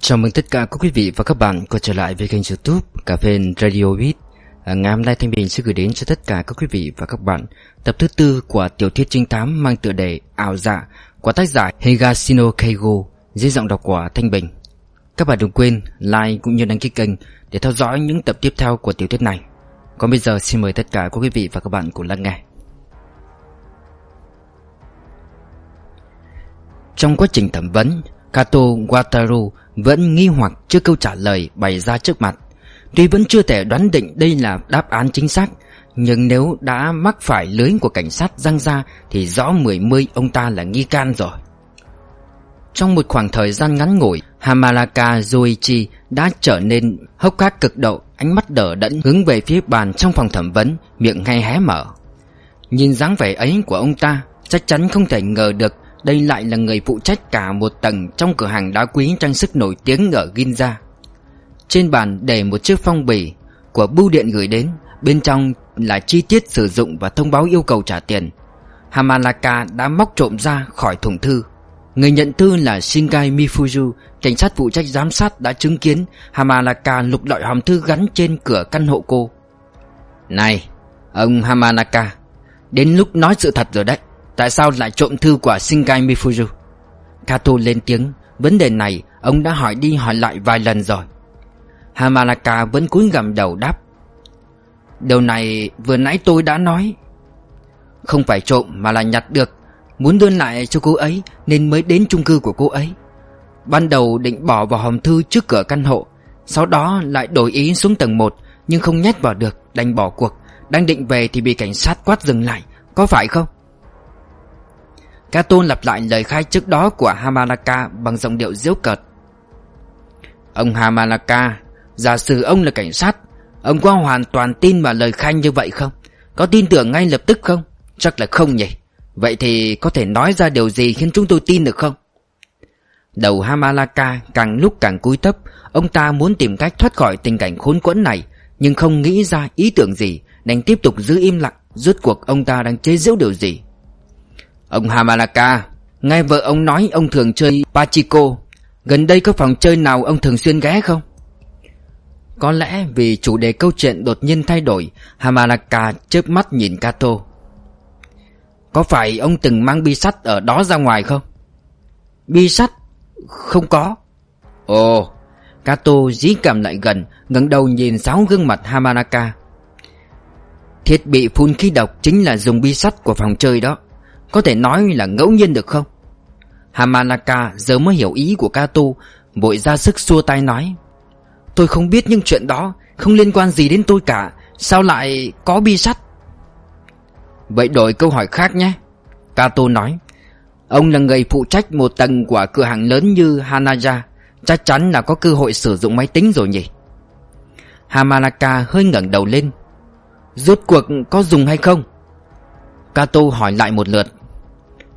Chào mừng tất cả các quý vị và các bạn quay trở lại với kênh youtube Cà phê Radio Beat. À, Ngày hôm nay Thanh Bình sẽ gửi đến cho tất cả các quý vị và các bạn Tập thứ tư của tiểu thuyết trinh thám mang tựa đề Ảo dạ của tác giả Higashino Keigo dưới giọng đọc của Thanh Bình. Các bạn đừng quên like cũng như đăng ký kênh để theo dõi những tập tiếp theo của tiểu thuyết này. Còn bây giờ xin mời tất cả các quý vị và các bạn cùng lắng nghe. Trong quá trình thẩm vấn Kato Wataru vẫn nghi hoặc trước câu trả lời bày ra trước mặt. Tuy vẫn chưa thể đoán định đây là đáp án chính xác, Nhưng nếu đã mắc phải lưới của cảnh sát răng ra Thì rõ mười mươi ông ta là nghi can rồi. Trong một khoảng thời gian ngắn ngủi, Hamalaka Zoichi đã trở nên hốc hác cực độ, Ánh mắt đỡ đẫn hướng về phía bàn trong phòng thẩm vấn, Miệng ngay hé mở. Nhìn dáng vẻ ấy của ông ta, Chắc chắn không thể ngờ được đây lại là người phụ trách cả một tầng trong cửa hàng đá quý trang sức nổi tiếng ở Ginza. Trên bàn để một chiếc phong bì của bưu điện gửi đến Bên trong là chi tiết sử dụng và thông báo yêu cầu trả tiền. Hamalaka đã móc trộm ra khỏi thùng thư. Người nhận thư là Shingai Mifuju Cảnh sát phụ trách giám sát đã chứng kiến Hamalaka lục lọi hòm thư gắn trên cửa căn hộ cô. Này, ông Hamanaka Đến lúc nói sự thật rồi đấy. Tại sao lại trộm thư của Shinkai Mifuju Kato lên tiếng. Vấn đề này, ông đã hỏi đi hỏi lại vài lần rồi. Hamanaka vẫn cúi gằm đầu đáp. Điều này vừa nãy tôi đã nói. Không phải trộm mà là nhặt được. Muốn đưa lại cho cô ấy Nên mới đến chung cư của cô ấy. Ban đầu định bỏ vào hòm thư trước cửa căn hộ. Sau đó lại đổi ý xuống tầng 1 Nhưng không nhét vào được, Đành bỏ cuộc. Đang định về thì bị cảnh sát quát dừng lại. Có phải không? Kato lặp lại lời khai trước đó của Hamanaka bằng giọng điệu diễu cợt. Ông Hamanaka, giả sử ông là cảnh sát, ông có hoàn toàn tin vào lời khai như vậy không? Có tin tưởng ngay lập tức không? Chắc là không nhỉ. Vậy thì có thể nói ra điều gì khiến chúng tôi tin được không? Đầu Hamalaka càng lúc càng cúi thấp Ông ta muốn tìm cách thoát khỏi tình cảnh khốn quẫn này Nhưng không nghĩ ra ý tưởng gì Đành tiếp tục giữ im lặng Rốt cuộc ông ta đang chế giễu điều gì Ông Hamalaka, Nghe vợ ông nói ông thường chơi Pachiko Gần đây có phòng chơi nào ông thường xuyên ghé không? Có lẽ vì chủ đề câu chuyện đột nhiên thay đổi, Hamalaka chớp mắt nhìn Kato Có phải ông từng mang bi sắt ở đó ra ngoài không? Bi sắt? Không có Ồ, Kato dí cầm lại gần, ngẩng đầu nhìn sáu gương mặt Hamanaka Thiết bị phun khí độc chính là dùng bi sắt của phòng chơi đó có thể nói là ngẫu nhiên được không? Hamanaka giờ mới hiểu ý của Kato, Vội ra sức xua tay nói. Tôi không biết những chuyện đó Không liên quan gì đến tôi cả. Sao lại có bi sắt? Vậy đổi câu hỏi khác nhé, Kato nói. Ông là người phụ trách một tầng của cửa hàng lớn như Hanaja. Chắc chắn là có cơ hội sử dụng máy tính rồi nhỉ? Hamanaka hơi ngẩng đầu lên. Rốt cuộc có dùng hay không? Kato hỏi lại một lượt.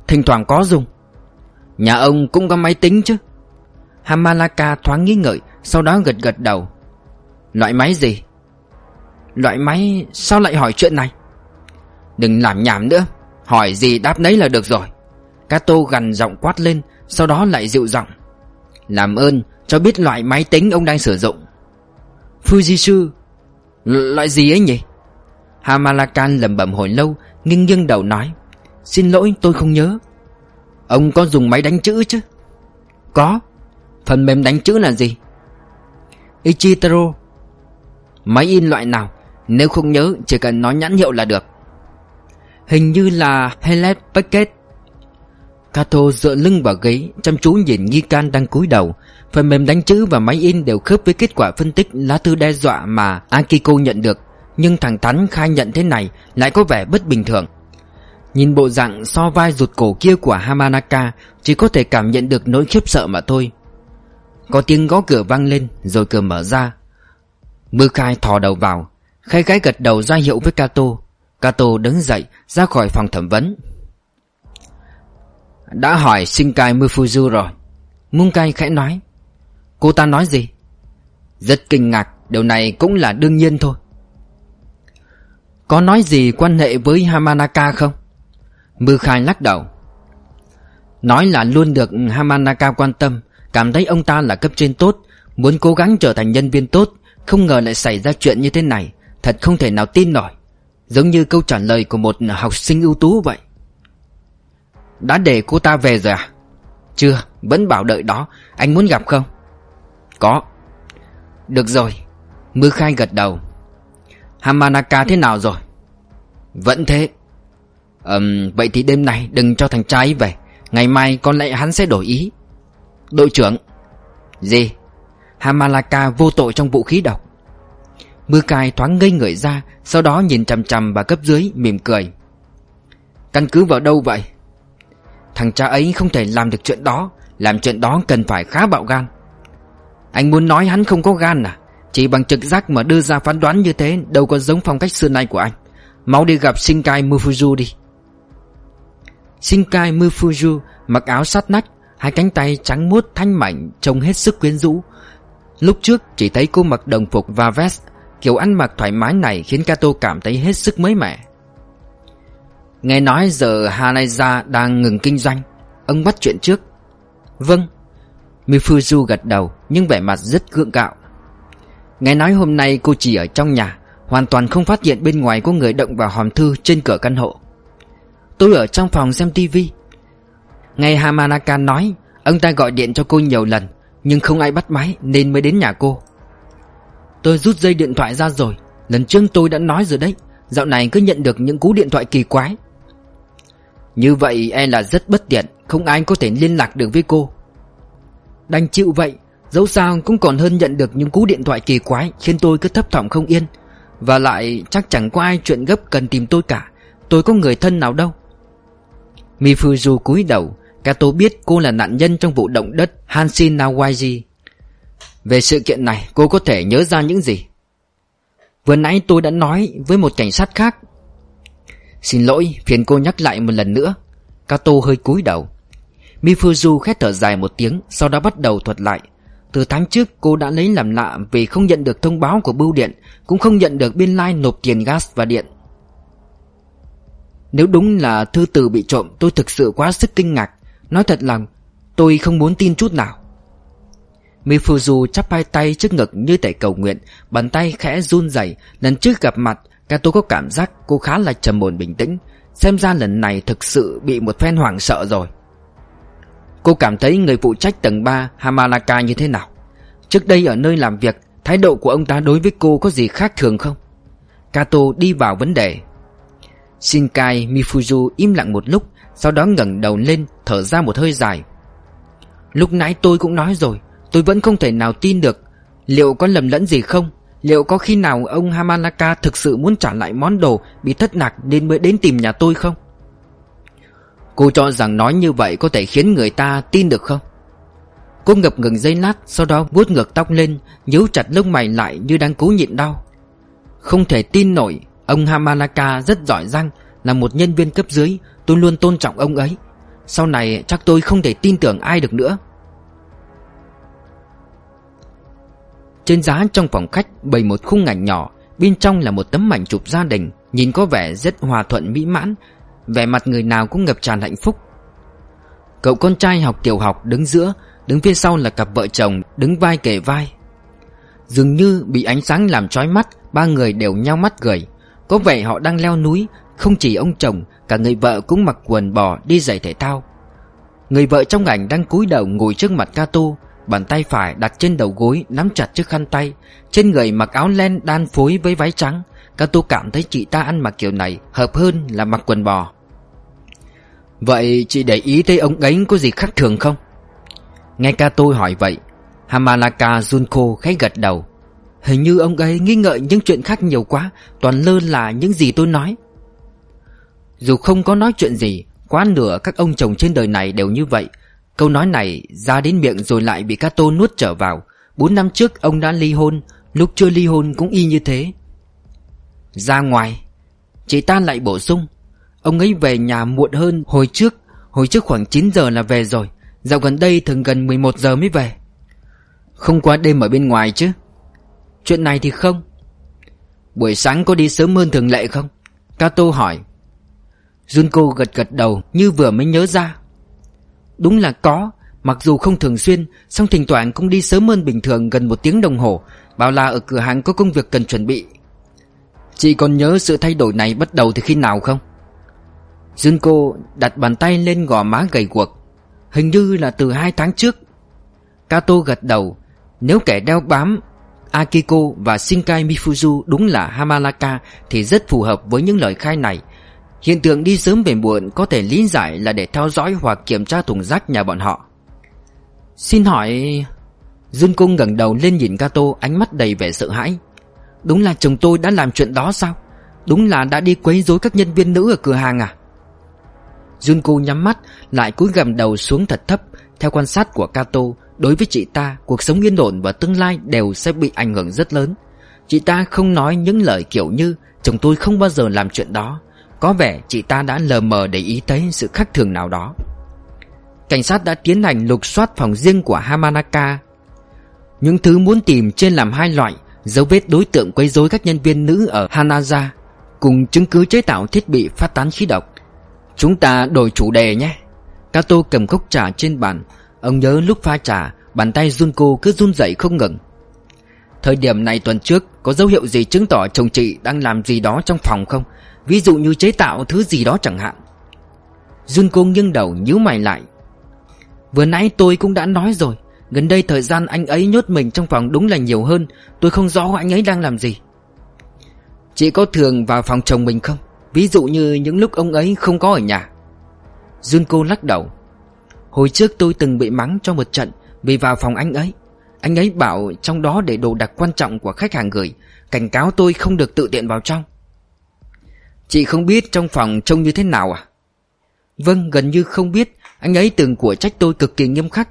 Thỉnh thoảng có dùng. Nhà ông cũng có máy tính chứ. Hamalaka thoáng nghĩ ngợi, Sau đó gật gật đầu. Loại máy gì? Loại máy, sao lại hỏi chuyện này? Đừng làm nhảm nữa, Hỏi gì đáp nấy là được rồi. Cato gằn giọng quát lên, Sau đó lại dịu giọng. Làm ơn, cho biết loại máy tính ông đang sử dụng. Fujitsu, Loại gì ấy nhỉ? Hamalaka lẩm bẩm hồi lâu, Nghiêng nghiêng đầu nói. Xin lỗi, tôi không nhớ. Ông có dùng máy đánh chữ chứ? Có. Phần mềm đánh chữ là gì? Ichitaro. Máy in loại nào? Nếu không nhớ, chỉ cần nói nhãn hiệu là được. Hình như là Hellet Packet. Kato dựa lưng vào ghế, Chăm chú nhìn nghi can đang cúi đầu. Phần mềm đánh chữ và máy in đều khớp với kết quả phân tích lá thư đe dọa mà Akiko nhận được. Nhưng thằng Thắn khai nhận thế này, lại có vẻ bất bình thường. Nhìn bộ dạng so vai rụt cổ kia của Hamanaka, Chỉ có thể cảm nhận được nỗi khiếp sợ mà thôi. Có tiếng gõ cửa vang lên, Rồi cửa mở ra. Mư khai thò đầu vào Khai gái gật đầu ra hiệu với Kato. Kato đứng dậy, ra khỏi phòng thẩm vấn. Đã hỏi Shinkai Mufuzu rồi. Munkai khẽ nói. Cô ta nói gì? Rất kinh ngạc, Điều này cũng là đương nhiên thôi. Có nói gì quan hệ với Hamanaka không? Mư Khai lắc đầu. Nói là luôn được Hamanaka quan tâm, Cảm thấy ông ta là cấp trên tốt, Muốn cố gắng trở thành nhân viên tốt, Không ngờ lại xảy ra chuyện như thế này, Thật không thể nào tin nổi. Giống như câu trả lời của một học sinh ưu tú vậy. Đã để cô ta về rồi à? Chưa, Vẫn bảo đợi đó. Anh muốn gặp không? Có. Được rồi. Mưa khai gật đầu. Hamanaka thế nào rồi? Vẫn thế. Ừm, vậy thì đêm nay đừng cho thằng trai về. Ngày mai có lẽ hắn sẽ đổi ý. Đội trưởng. Gì? Hamalaka vô tội trong vũ khí độc. Mưa cai thoáng ngây người ra, Sau đó nhìn chằm chằm bà cấp dưới, mỉm cười. Căn cứ vào đâu vậy? Thằng cha ấy không thể làm được chuyện đó. Làm chuyện đó cần phải khá bạo gan. Anh muốn nói hắn không có gan à? Chỉ bằng trực giác mà đưa ra phán đoán như thế, Đâu có giống phong cách xưa nay của anh. Máu đi gặp Shinkai Mufuju đi. Shinkai Mufuju mặc áo sát nách, Hai cánh tay trắng muốt thanh mảnh Trông hết sức quyến rũ. Lúc trước chỉ thấy cô mặc đồng phục và vest, Kiểu ăn mặc thoải mái này khiến Kato cảm thấy hết sức mới mẻ. Nghe nói giờ Hanaiza đang ngừng kinh doanh, Ông bắt chuyện trước. Vâng Mifuzu gật đầu nhưng vẻ mặt rất gượng gạo. Nghe nói hôm nay cô chỉ ở trong nhà, Hoàn toàn không phát hiện bên ngoài có người động vào hòm thư trên cửa căn hộ. Tôi ở trong phòng xem tivi Nghe Hamanaka nói, Ông ta gọi điện cho cô nhiều lần, Nhưng không ai bắt máy nên mới đến nhà cô. Tôi rút dây điện thoại ra rồi, Lần trước tôi đã nói rồi đấy, Dạo này cứ nhận được những cú điện thoại kỳ quái. Như vậy e là rất bất tiện, Không ai có thể liên lạc được với cô. Đành chịu vậy, Dẫu sao cũng còn hơn nhận được những cú điện thoại kỳ quái Khiến tôi cứ thấp thỏm không yên. Và lại chắc chẳng có ai chuyện gấp cần tìm tôi cả, Tôi có người thân nào đâu. Mifuzu cúi đầu Kato biết cô là nạn nhân trong vụ động đất Hanshin Nawaji Về sự kiện này, cô có thể nhớ ra những gì? Vừa nãy tôi đã nói với một cảnh sát khác. Xin lỗi, phiền cô nhắc lại một lần nữa. Kato hơi cúi đầu. Mifuzu khét thở dài một tiếng, Sau đó bắt đầu thuật lại. Từ tháng trước, cô đã lấy làm lạ Vì không nhận được thông báo của bưu điện, Cũng không nhận được biên lai like nộp tiền gas và điện. Nếu đúng là thư từ bị trộm, Tôi thực sự quá sức kinh ngạc. Nói thật lòng, Tôi không muốn tin chút nào. Mifuzu chắp hai tay trước ngực như thể cầu nguyện, Bàn tay khẽ run rẩy. Lần trước gặp mặt Kato có cảm giác cô khá là trầm ổn bình tĩnh. Xem ra lần này thực sự bị một phen hoảng sợ rồi. Cô cảm thấy người phụ trách tầng 3 Hamalaka như thế nào? Trước đây ở nơi làm việc, Thái độ của ông ta đối với cô có gì khác thường không? Kato đi vào vấn đề. Shinkai Mifuzu im lặng một lúc, Sau đó ngẩng đầu lên, Thở ra một hơi dài. Lúc nãy tôi cũng nói rồi, Tôi vẫn không thể nào tin được. Liệu có lầm lẫn gì không? Liệu có khi nào ông Hamanaka thực sự muốn trả lại món đồ Bị thất nạc nên mới đến tìm nhà tôi không? Cô cho rằng nói như vậy có thể khiến người ta tin được không? Cô ngập ngừng dây lát, Sau đó vuốt ngược tóc lên, nhíu chặt lông mày lại như đang cố nhịn đau. Không thể tin nổi Ông Hamanaka rất giỏi giang, Là một nhân viên cấp dưới, Tôi luôn tôn trọng ông ấy. Sau này, chắc tôi không thể tin tưởng ai được nữa. Trên giá trong phòng khách bày một khung ảnh nhỏ, Bên trong là một tấm ảnh chụp gia đình, Nhìn có vẻ rất hòa thuận, mỹ mãn. Vẻ mặt người nào cũng ngập tràn hạnh phúc. Cậu con trai học tiểu học đứng giữa, Đứng phía sau là cặp vợ chồng, Đứng vai kề vai. Dường như bị ánh sáng làm trói mắt, Ba người đều nhao mắt cười. Có vẻ họ đang leo núi, Không chỉ ông chồng, Cả người vợ cũng mặc quần bò đi giày thể thao. Người vợ trong ảnh đang cúi đầu ngồi trước mặt Cato Bàn tay phải đặt trên đầu gối, Nắm chặt chiếc khăn tay. Trên người mặc áo len đan phối với váy trắng. Cato cảm thấy chị ta ăn mặc kiểu này Hợp hơn là mặc quần bò. Vậy chị để ý thấy ông ấy có gì khác thường không? Nghe ca hỏi vậy Hamalaka Junko khẽ gật đầu. Hình như ông ấy nghi ngợi những chuyện khác nhiều quá, Toàn lơ là những gì tôi nói. Dù không có nói chuyện gì, Quá nửa các ông chồng trên đời này đều như vậy. Câu nói này ra đến miệng rồi lại bị Cato nuốt trở vào. Bốn năm trước, ông đã ly hôn. Lúc chưa ly hôn cũng y như thế. Ra ngoài, Chị ta lại bổ sung. Ông ấy về nhà muộn hơn hồi trước. Hồi trước khoảng 9 giờ là về rồi. Dạo gần đây thường gần 11 giờ mới về. Không qua đêm ở bên ngoài chứ. Chuyện này thì không? Buổi sáng có đi sớm hơn thường lệ không? Kato hỏi. Junko gật gật đầu như vừa mới nhớ ra. Đúng là có, Mặc dù không thường xuyên, song thỉnh thoảng cũng đi sớm hơn bình thường gần một tiếng đồng hồ, Bảo là ở cửa hàng có công việc cần chuẩn bị. Chị còn nhớ sự thay đổi này bắt đầu từ khi nào không? Junko đặt bàn tay lên gò má gầy guộc. Hình như là từ hai tháng trước. Kato gật đầu. Nếu kẻ đeo bám Akiko và Shinkai Mifuzu đúng là Hamalaka Thì rất phù hợp với những lời khai này Hiện tượng đi sớm về muộn có thể lý giải là để theo dõi hoặc kiểm tra thùng rác nhà bọn họ Xin hỏi... Junko ngẩng đầu lên nhìn Kato, ánh mắt đầy vẻ sợ hãi Đúng là chồng tôi đã làm chuyện đó sao? Đúng là đã đi quấy rối các nhân viên nữ ở cửa hàng à? Junko nhắm mắt, lại cúi gầm đầu xuống thật thấp, Theo quan sát của Kato Đối với chị ta, Cuộc sống yên ổn và tương lai đều sẽ bị ảnh hưởng rất lớn. Chị ta không nói những lời kiểu như, Chồng tôi không bao giờ làm chuyện đó. Có vẻ chị ta đã lờ mờ để ý thấy sự khác thường nào đó. Cảnh sát đã tiến hành lục soát phòng riêng của Hamanaka. Những thứ muốn tìm trên làm hai loại, Dấu vết đối tượng quấy rối các nhân viên nữ ở Hanaza, Cùng chứng cứ chế tạo thiết bị phát tán khí độc. Chúng ta đổi chủ đề nhé. Kato cầm cốc trà trên bàn Ông nhớ lúc pha trà, Bàn tay Junko cứ run rẩy không ngừng. Thời điểm này tuần trước, Có dấu hiệu gì chứng tỏ chồng chị đang làm gì đó trong phòng không? Ví dụ như chế tạo thứ gì đó chẳng hạn. Junko nghiêng đầu nhíu mày lại. Vừa nãy tôi cũng đã nói rồi, Gần đây thời gian anh ấy nhốt mình trong phòng đúng là nhiều hơn, Tôi không rõ anh ấy đang làm gì. Chị có thường vào phòng chồng mình không? Ví dụ như những lúc ông ấy không có ở nhà. Junko lắc đầu. Hồi trước tôi từng bị mắng cho một trận Vì vào phòng anh ấy. Anh ấy bảo trong đó để đồ đặc quan trọng của khách hàng gửi Cảnh cáo tôi không được tự tiện vào trong. Chị không biết trong phòng trông như thế nào à? Vâng gần như không biết. Anh ấy từng của trách tôi cực kỳ nghiêm khắc.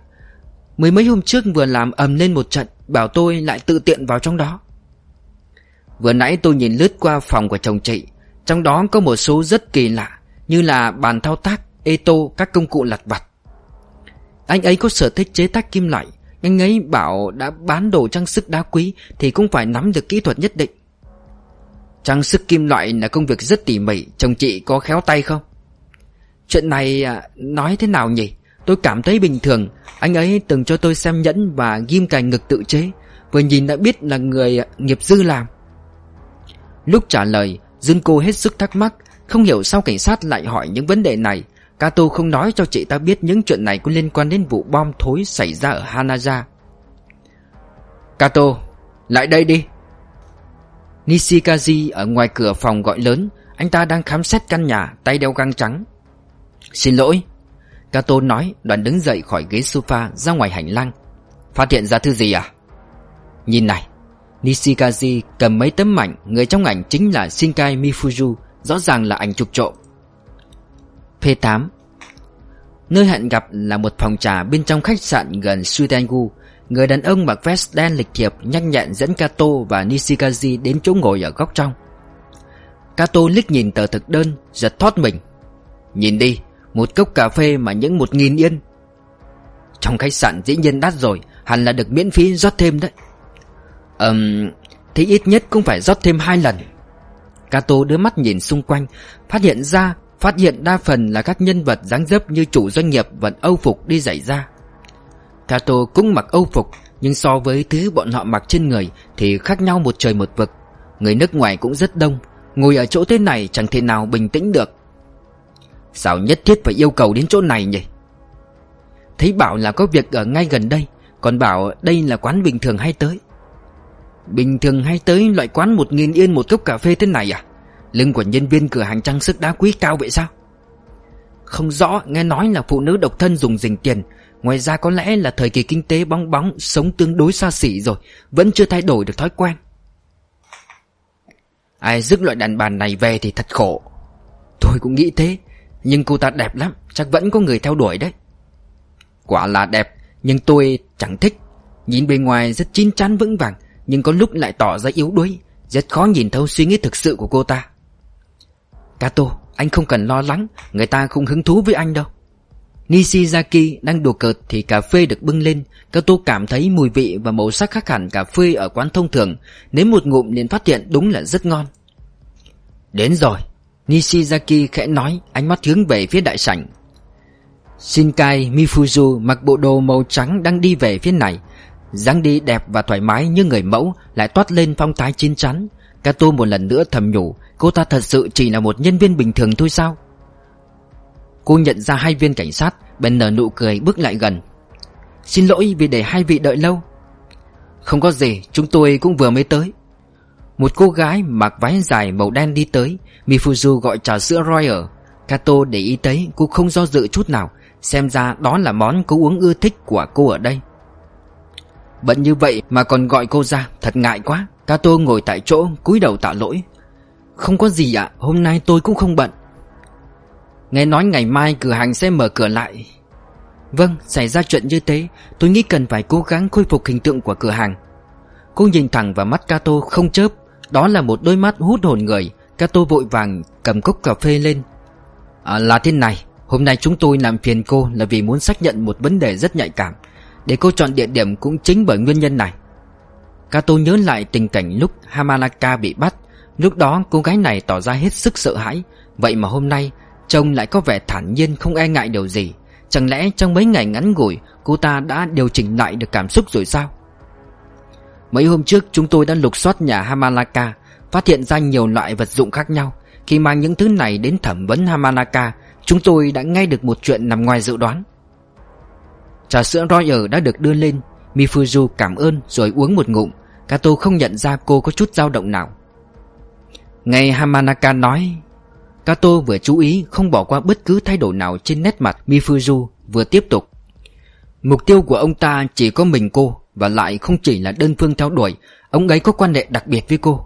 Mới mấy hôm trước vừa làm ầm lên một trận Bảo tôi lại tự tiện vào trong đó. Vừa nãy tôi nhìn lướt qua phòng của chồng chị Trong đó có một số rất kỳ lạ Như là bàn thao tác, ê tô, các công cụ lặt vặt. Anh ấy có sở thích chế tác kim loại. Anh ấy bảo đã bán đồ trang sức đá quý Thì cũng phải nắm được kỹ thuật nhất định. Trang sức kim loại là công việc rất tỉ mỉ. Chồng chị có khéo tay không? Chuyện này à, nói thế nào nhỉ? Tôi cảm thấy bình thường. Anh ấy từng cho tôi xem nhẫn và ghim cài ngực tự chế. Vừa nhìn đã biết là người nghiệp dư làm. Lúc trả lời Junko hết sức thắc mắc, Không hiểu sao cảnh sát lại hỏi những vấn đề này. Kato không nói cho chị ta biết những chuyện này có liên quan đến vụ bom thối xảy ra ở Hanaja. Kato, lại đây đi. Nishikazi ở ngoài cửa phòng gọi lớn. Anh ta đang khám xét căn nhà Tay đeo găng trắng. Xin lỗi. Kato nói đoàn đứng dậy khỏi ghế sofa ra ngoài hành lang. Phát hiện ra thứ gì à? Nhìn này Nishikazi cầm mấy tấm ảnh Người trong ảnh chính là Shinkai Mifuju Rõ ràng là ảnh chụp trộm. P8 Nơi hẹn gặp là một phòng trà bên trong khách sạn gần Suitengu Người đàn ông mặc vest đen lịch thiệp, nhanh nhẹn dẫn Kato và Nishikazi đến chỗ ngồi ở góc trong. Kato liếc nhìn tờ thực đơn, Giật thoát mình. Nhìn đi, Một cốc cà phê mà những một nghìn yên. Trong khách sạn dĩ nhiên đắt rồi, Hẳn là được miễn phí rót thêm đấy. Ừm, Thì ít nhất cũng phải rót thêm hai lần. Kato đưa mắt nhìn xung quanh, Phát hiện ra Phát hiện đa phần là các nhân vật dáng dấp như chủ doanh nghiệp vẫn âu phục đi giải ra. Kato cũng mặc âu phục, Nhưng so với thứ bọn họ mặc trên người Thì khác nhau một trời một vực. Người nước ngoài cũng rất đông, Ngồi ở chỗ thế này chẳng thể nào bình tĩnh được. Sao nhất thiết phải yêu cầu đến chỗ này nhỉ? Thấy bảo là có việc ở ngay gần đây, Còn bảo đây là quán bình thường hay tới? Bình thường hay tới, loại quán một nghìn yên một cốc cà phê thế này à? Lưng của nhân viên cửa hàng trang sức đá quý cao vậy sao? Không rõ, nghe nói là phụ nữ độc thân dùng dình tiền. Ngoài ra có lẽ là thời kỳ kinh tế bóng bóng, Sống tương đối xa xỉ rồi, Vẫn chưa thay đổi được thói quen. Ai dứt loại đàn bà này về thì thật khổ. Tôi cũng nghĩ thế, Nhưng cô ta đẹp lắm, Chắc vẫn có người theo đuổi đấy. Quả là đẹp, Nhưng tôi chẳng thích. Nhìn bề ngoài rất chín chắn vững vàng, Nhưng có lúc lại tỏ ra yếu đuối. Rất khó nhìn thấu suy nghĩ thực sự của cô ta. Kato Anh không cần lo lắng, Người ta không hứng thú với anh đâu. Nishizaki đang đùa cợt thì cà phê được bưng lên. Kato cảm thấy mùi vị và màu sắc khác hẳn cà phê ở quán thông thường. Nếm một ngụm liền phát hiện đúng là rất ngon. Đến rồi. Nishizaki khẽ nói, Ánh mắt hướng về phía đại sảnh. Shinkai Mifuzu mặc bộ đồ màu trắng đang đi về phía này. dáng đi đẹp và thoải mái như người mẫu, Lại toát lên phong thái chín chắn. Kato một lần nữa thầm nhủ Cô ta thật sự chỉ là một nhân viên bình thường thôi sao? Cô nhận ra hai viên cảnh sát, Bèn nở nụ cười, bước lại gần. Xin lỗi vì để hai vị đợi lâu. Không có gì, Chúng tôi cũng vừa mới tới. Một cô gái mặc váy dài màu đen đi tới, Mifuzu gọi trà sữa Royal. Kato để ý thấy cô không do dự chút nào, Xem ra đó là món cô uống ưa thích của cô ở đây. Bận như vậy mà còn gọi cô ra, Thật ngại quá. Kato ngồi tại chỗ, cúi đầu tạ lỗi. Không có gì ạ Hôm nay tôi cũng không bận. Nghe nói ngày mai cửa hàng sẽ mở cửa lại. Vâng xảy ra chuyện như thế Tôi nghĩ cần phải cố gắng khôi phục hình tượng của cửa hàng. Cô nhìn thẳng vào mắt Kato không chớp Đó là một đôi mắt hút hồn người. Kato vội vàng cầm cốc cà phê lên. À, Là thế này Hôm nay chúng tôi làm phiền cô là vì muốn xác nhận một vấn đề rất nhạy cảm. Để cô chọn địa điểm cũng chính bởi nguyên nhân này. Kato nhớ lại tình cảnh lúc Hamanaka bị bắt. Lúc đó cô gái này tỏ ra hết sức sợ hãi. Vậy mà hôm nay Trông lại có vẻ thản nhiên không e ngại điều gì. Chẳng lẽ trong mấy ngày ngắn ngủi, Cô ta đã điều chỉnh lại được cảm xúc rồi sao? Mấy hôm trước, chúng tôi đã lục soát nhà Hamanaka Phát hiện ra nhiều loại vật dụng khác nhau. Khi mang những thứ này đến thẩm vấn Hamanaka Chúng tôi đã nghe được một chuyện nằm ngoài dự đoán. Trà sữa Royer đã được đưa lên. Mifuzu cảm ơn rồi uống một ngụm. Kato không nhận ra cô có chút dao động nào. Ngày Hamanaka nói, Kato vừa chú ý không bỏ qua bất cứ thay đổi nào trên nét mặt Mifuzu, vừa tiếp tục. Mục tiêu của ông ta chỉ có mình cô Và lại không chỉ là đơn phương theo đuổi, Ông ấy có quan hệ đặc biệt với cô.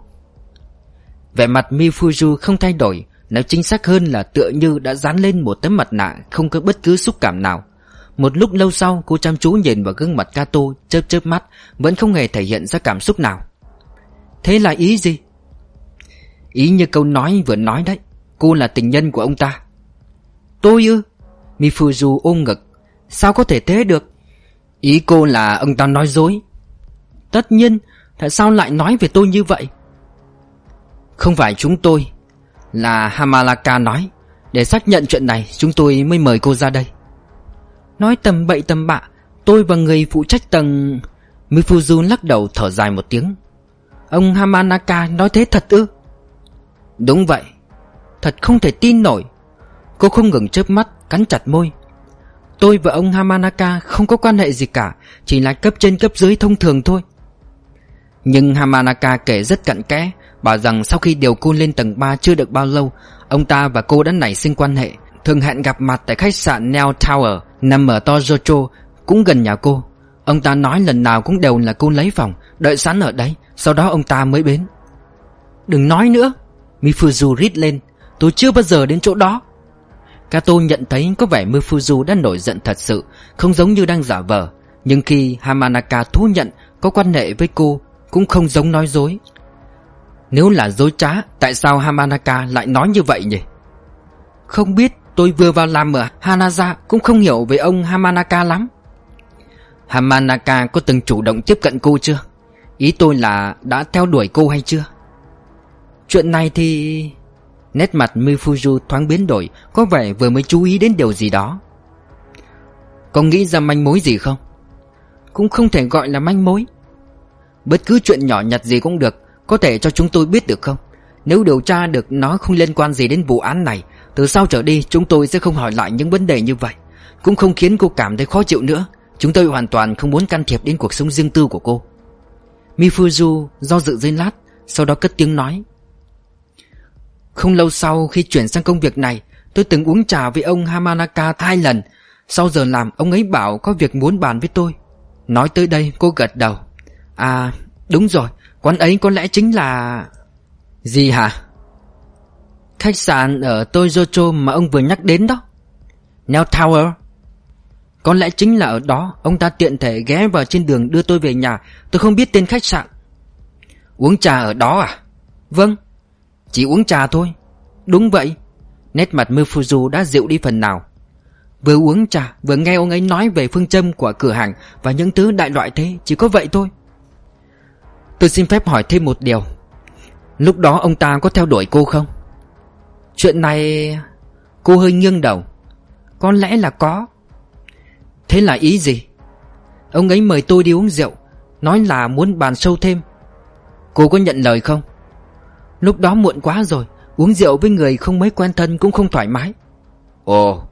Vẻ mặt Mifuzu không thay đổi Nói chính xác hơn là tựa như đã dán lên một tấm mặt nạ Không có bất cứ xúc cảm nào. Một lúc lâu sau, cô chăm chú nhìn vào gương mặt Kato Chớp chớp mắt, Vẫn không hề thể hiện ra cảm xúc nào. Thế là ý gì? Ý như câu nói vừa nói đấy, Cô là tình nhân của ông ta. Tôi ư? Mifuzu ôm ngực. Sao có thể thế được? Ý cô là ông ta nói dối. Tất nhiên, Tại sao lại nói về tôi như vậy? Không phải chúng tôi, Là Hamalaka nói. Để xác nhận chuyện này, Chúng tôi mới mời cô ra đây. Nói tầm bậy tầm bạ, Tôi và người phụ trách tầng Mifuzu lắc đầu thở dài một tiếng. Ông Hamanaka nói thế thật ư? Đúng vậy. Thật không thể tin nổi. Cô không ngừng chớp mắt, Cắn chặt môi. Tôi và ông Hamanaka không có quan hệ gì cả, Chỉ là cấp trên cấp dưới thông thường thôi. Nhưng Hamanaka kể rất cặn kẽ, Bảo rằng sau khi điều cô lên tầng 3 chưa được bao lâu, Ông ta và cô đã nảy sinh quan hệ. Thường hẹn gặp mặt tại khách sạn Neo Tower, Nằm ở Tojocho Cũng gần nhà cô. Ông ta nói lần nào cũng đều là cô lấy phòng, Đợi sẵn ở đấy, Sau đó ông ta mới đến Đừng nói nữa! Mifuzu rít lên, Tôi chưa bao giờ đến chỗ đó. Kato nhận thấy có vẻ Mifuzu đã nổi giận thật sự, Không giống như đang giả vờ. Nhưng khi Hamanaka thú nhận Có quan hệ với cô, Cũng không giống nói dối. Nếu là dối trá, Tại sao Hamanaka lại nói như vậy nhỉ? Không biết, Tôi vừa vào làm ở Hanaza Cũng không hiểu về ông Hamanaka lắm. Hamanaka có từng chủ động tiếp cận cô chưa? Ý tôi là đã theo đuổi cô hay chưa? Chuyện này thì... Nét mặt Mifuju thoáng biến đổi, Có vẻ vừa mới chú ý đến điều gì đó. Có nghĩ ra manh mối gì không? Cũng không thể gọi là manh mối. Bất cứ chuyện nhỏ nhặt gì cũng được, Có thể cho chúng tôi biết được không? Nếu điều tra được nó không liên quan gì đến vụ án này, Từ sau trở đi chúng tôi sẽ không hỏi lại những vấn đề như vậy. Cũng không khiến cô cảm thấy khó chịu nữa. Chúng tôi hoàn toàn không muốn can thiệp đến cuộc sống riêng tư của cô. Mifuzu do dự giây lát, Sau đó cất tiếng nói không lâu sau khi chuyển sang công việc này, Tôi từng uống trà với ông Hamanaka hai lần. Sau giờ làm, ông ấy bảo có việc muốn bàn với tôi. Nói tới đây, cô gật đầu. À đúng rồi, Quán ấy có lẽ chính là... Gì hả? Khách sạn ở Toyocho mà ông vừa nhắc đến đó. Neo Tower. Có lẽ chính là ở đó, Ông ta tiện thể ghé vào trên đường đưa tôi về nhà. Tôi không biết tên khách sạn. Uống trà ở đó à? Vâng chỉ uống trà thôi. Đúng vậy. Nét mặt Mifuzu đã dịu đi phần nào. Vừa uống trà, vừa nghe ông ấy nói về phương châm của cửa hàng Và những thứ đại loại thế, Chỉ có vậy thôi. Tôi xin phép hỏi thêm một điều. Lúc đó ông ta có theo đuổi cô không? Chuyện này... Cô hơi nghiêng đầu. Có lẽ là có. Thế là ý gì? Ông ấy mời tôi đi uống rượu, Nói là muốn bàn sâu thêm. Cô có nhận lời không? Lúc đó muộn quá rồi Uống rượu với người không mấy quen thân cũng không thoải mái. Ồ.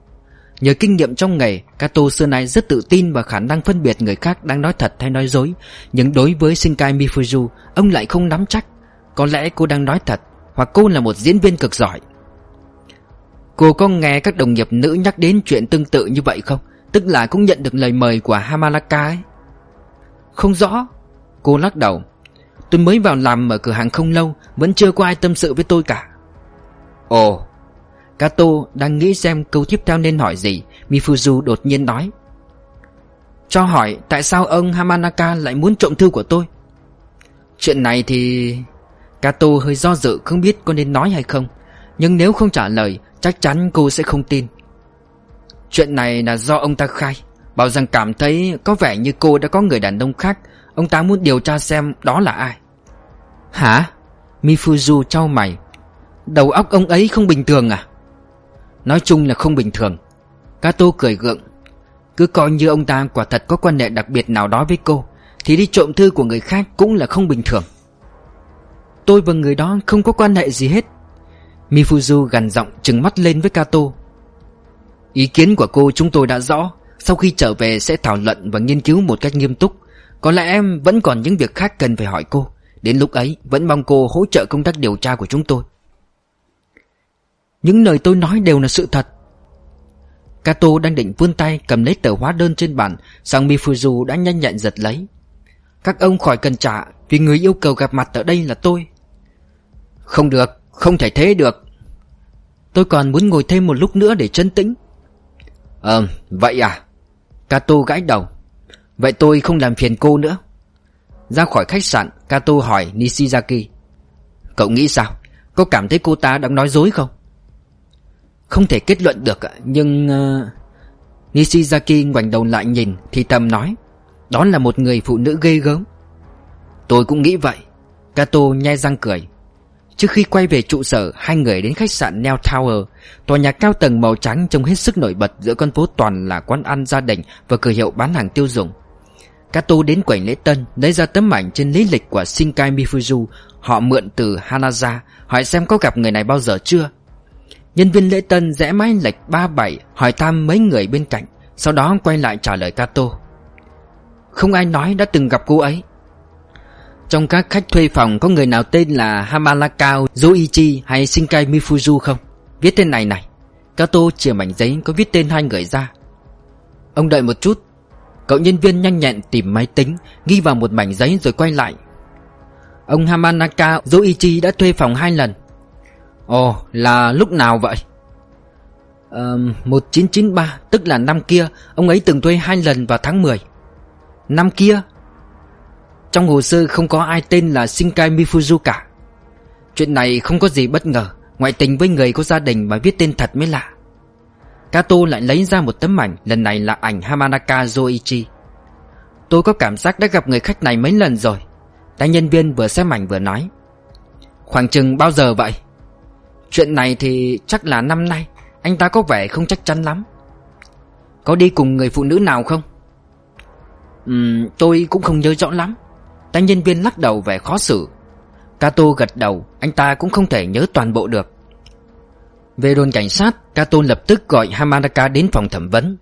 Nhờ kinh nghiệm trong nghề Kato xưa nay rất tự tin vào khả năng phân biệt người khác đang nói thật hay nói dối. Nhưng đối với Shinkai Mifuzu Ông lại không nắm chắc. Có lẽ cô đang nói thật Hoặc cô là một diễn viên cực giỏi. Cô có nghe các đồng nghiệp nữ nhắc đến chuyện tương tự như vậy không? Tức là cũng nhận được lời mời của Hamalaka ấy. Không rõ. Cô lắc đầu Tôi mới vào làm ở cửa hàng không lâu Vẫn chưa có ai tâm sự với tôi cả. Ồ. Kato đang nghĩ xem câu tiếp theo nên hỏi gì Mifuzu đột nhiên nói. Cho hỏi tại sao ông Hamanaka lại muốn trộm thư của tôi? Chuyện này thì... Kato hơi do dự không biết có nên nói hay không. Nhưng nếu không trả lời Chắc chắn cô sẽ không tin. Chuyện này là do ông ta khai. Bảo rằng cảm thấy có vẻ như cô đã có người đàn ông khác Ông ta muốn điều tra xem đó là ai. Hả? Mifuzu trao mày. Đầu óc ông ấy không bình thường à? Nói chung là không bình thường. Kato cười gượng. Cứ coi như ông ta quả thật có quan hệ đặc biệt nào đó với cô, Thì đi trộm thư của người khác cũng là không bình thường. Tôi và người đó không có quan hệ gì hết. Mifuzu gằn giọng trừng mắt lên với Kato. Ý kiến của cô chúng tôi đã rõ, Sau khi trở về sẽ thảo luận và nghiên cứu một cách nghiêm túc. Có lẽ em vẫn còn những việc khác cần phải hỏi cô. Đến lúc ấy, vẫn mong cô hỗ trợ công tác điều tra của chúng tôi. Những lời tôi nói đều là sự thật. Kato đang định vươn tay cầm lấy tờ hóa đơn trên bàn, Sang Mifuzu đã nhanh nhạy giật lấy. Các ông khỏi cần trả, Vì người yêu cầu gặp mặt ở đây là tôi. Không được, Không thể thế được. Tôi còn muốn ngồi thêm một lúc nữa để chân tĩnh. Ờ vậy à? Kato gãi đầu. Vậy tôi không làm phiền cô nữa. Ra khỏi khách sạn, Kato hỏi Nishizaki. Cậu nghĩ sao? Có cảm thấy cô ta đang nói dối không? Không thể kết luận được Nhưng uh... Nishizaki ngoảnh đầu lại nhìn Thì tầm nói, Đó là một người phụ nữ ghê gớm. Tôi cũng nghĩ vậy. Kato nhai răng cười. Trước khi quay về trụ sở, Hai người đến khách sạn Neo Tower, Tòa nhà cao tầng màu trắng trông hết sức nổi bật Giữa con phố toàn là quán ăn gia đình Và cửa hiệu bán hàng tiêu dùng. Kato đến quầy lễ tân Lấy ra tấm ảnh trên lý lịch của Shinkai Mifuzu. Họ mượn từ Hanaza Hỏi xem có gặp người này bao giờ chưa. Nhân viên lễ tân rẽ mái lệch ba bảy Hỏi thăm mấy người bên cạnh Sau đó quay lại trả lời Kato. Không ai nói đã từng gặp cô ấy. Trong các khách thuê phòng có người nào tên là Hamalakao, Zoichi hay Shinkai Mifuzu không? Viết tên này này. Kato chìa mảnh giấy có viết tên hai người ra. Ông đợi một chút. Cậu nhân viên nhanh nhẹn tìm máy tính Ghi vào một mảnh giấy rồi quay lại. Ông Hamanaka Zoichi đã thuê phòng hai lần. Ồ là lúc nào vậy? Uh, 1993 Tức là năm kia Ông ấy từng thuê hai lần vào tháng 10 Năm kia? Trong hồ sơ không có ai tên là Shinkai Mifuzu cả. Chuyện này không có gì bất ngờ Ngoại tình với người có gia đình mà viết tên thật mới lạ. Kato lại lấy ra một tấm ảnh, Lần này là ảnh Hamanaka Zoichi. Tôi có cảm giác đã gặp người khách này mấy lần rồi. Tay nhân viên vừa xem ảnh vừa nói. Khoảng chừng bao giờ vậy? Chuyện này thì chắc là năm nay. Anh ta có vẻ không chắc chắn lắm. Có đi cùng người phụ nữ nào không? Ừm, tôi cũng không nhớ rõ lắm. Tay nhân viên lắc đầu vẻ khó xử. Kato gật đầu, Anh ta cũng không thể nhớ toàn bộ được. Về đồn cảnh sát Kato lập tức gọi Hamanaka đến phòng thẩm vấn.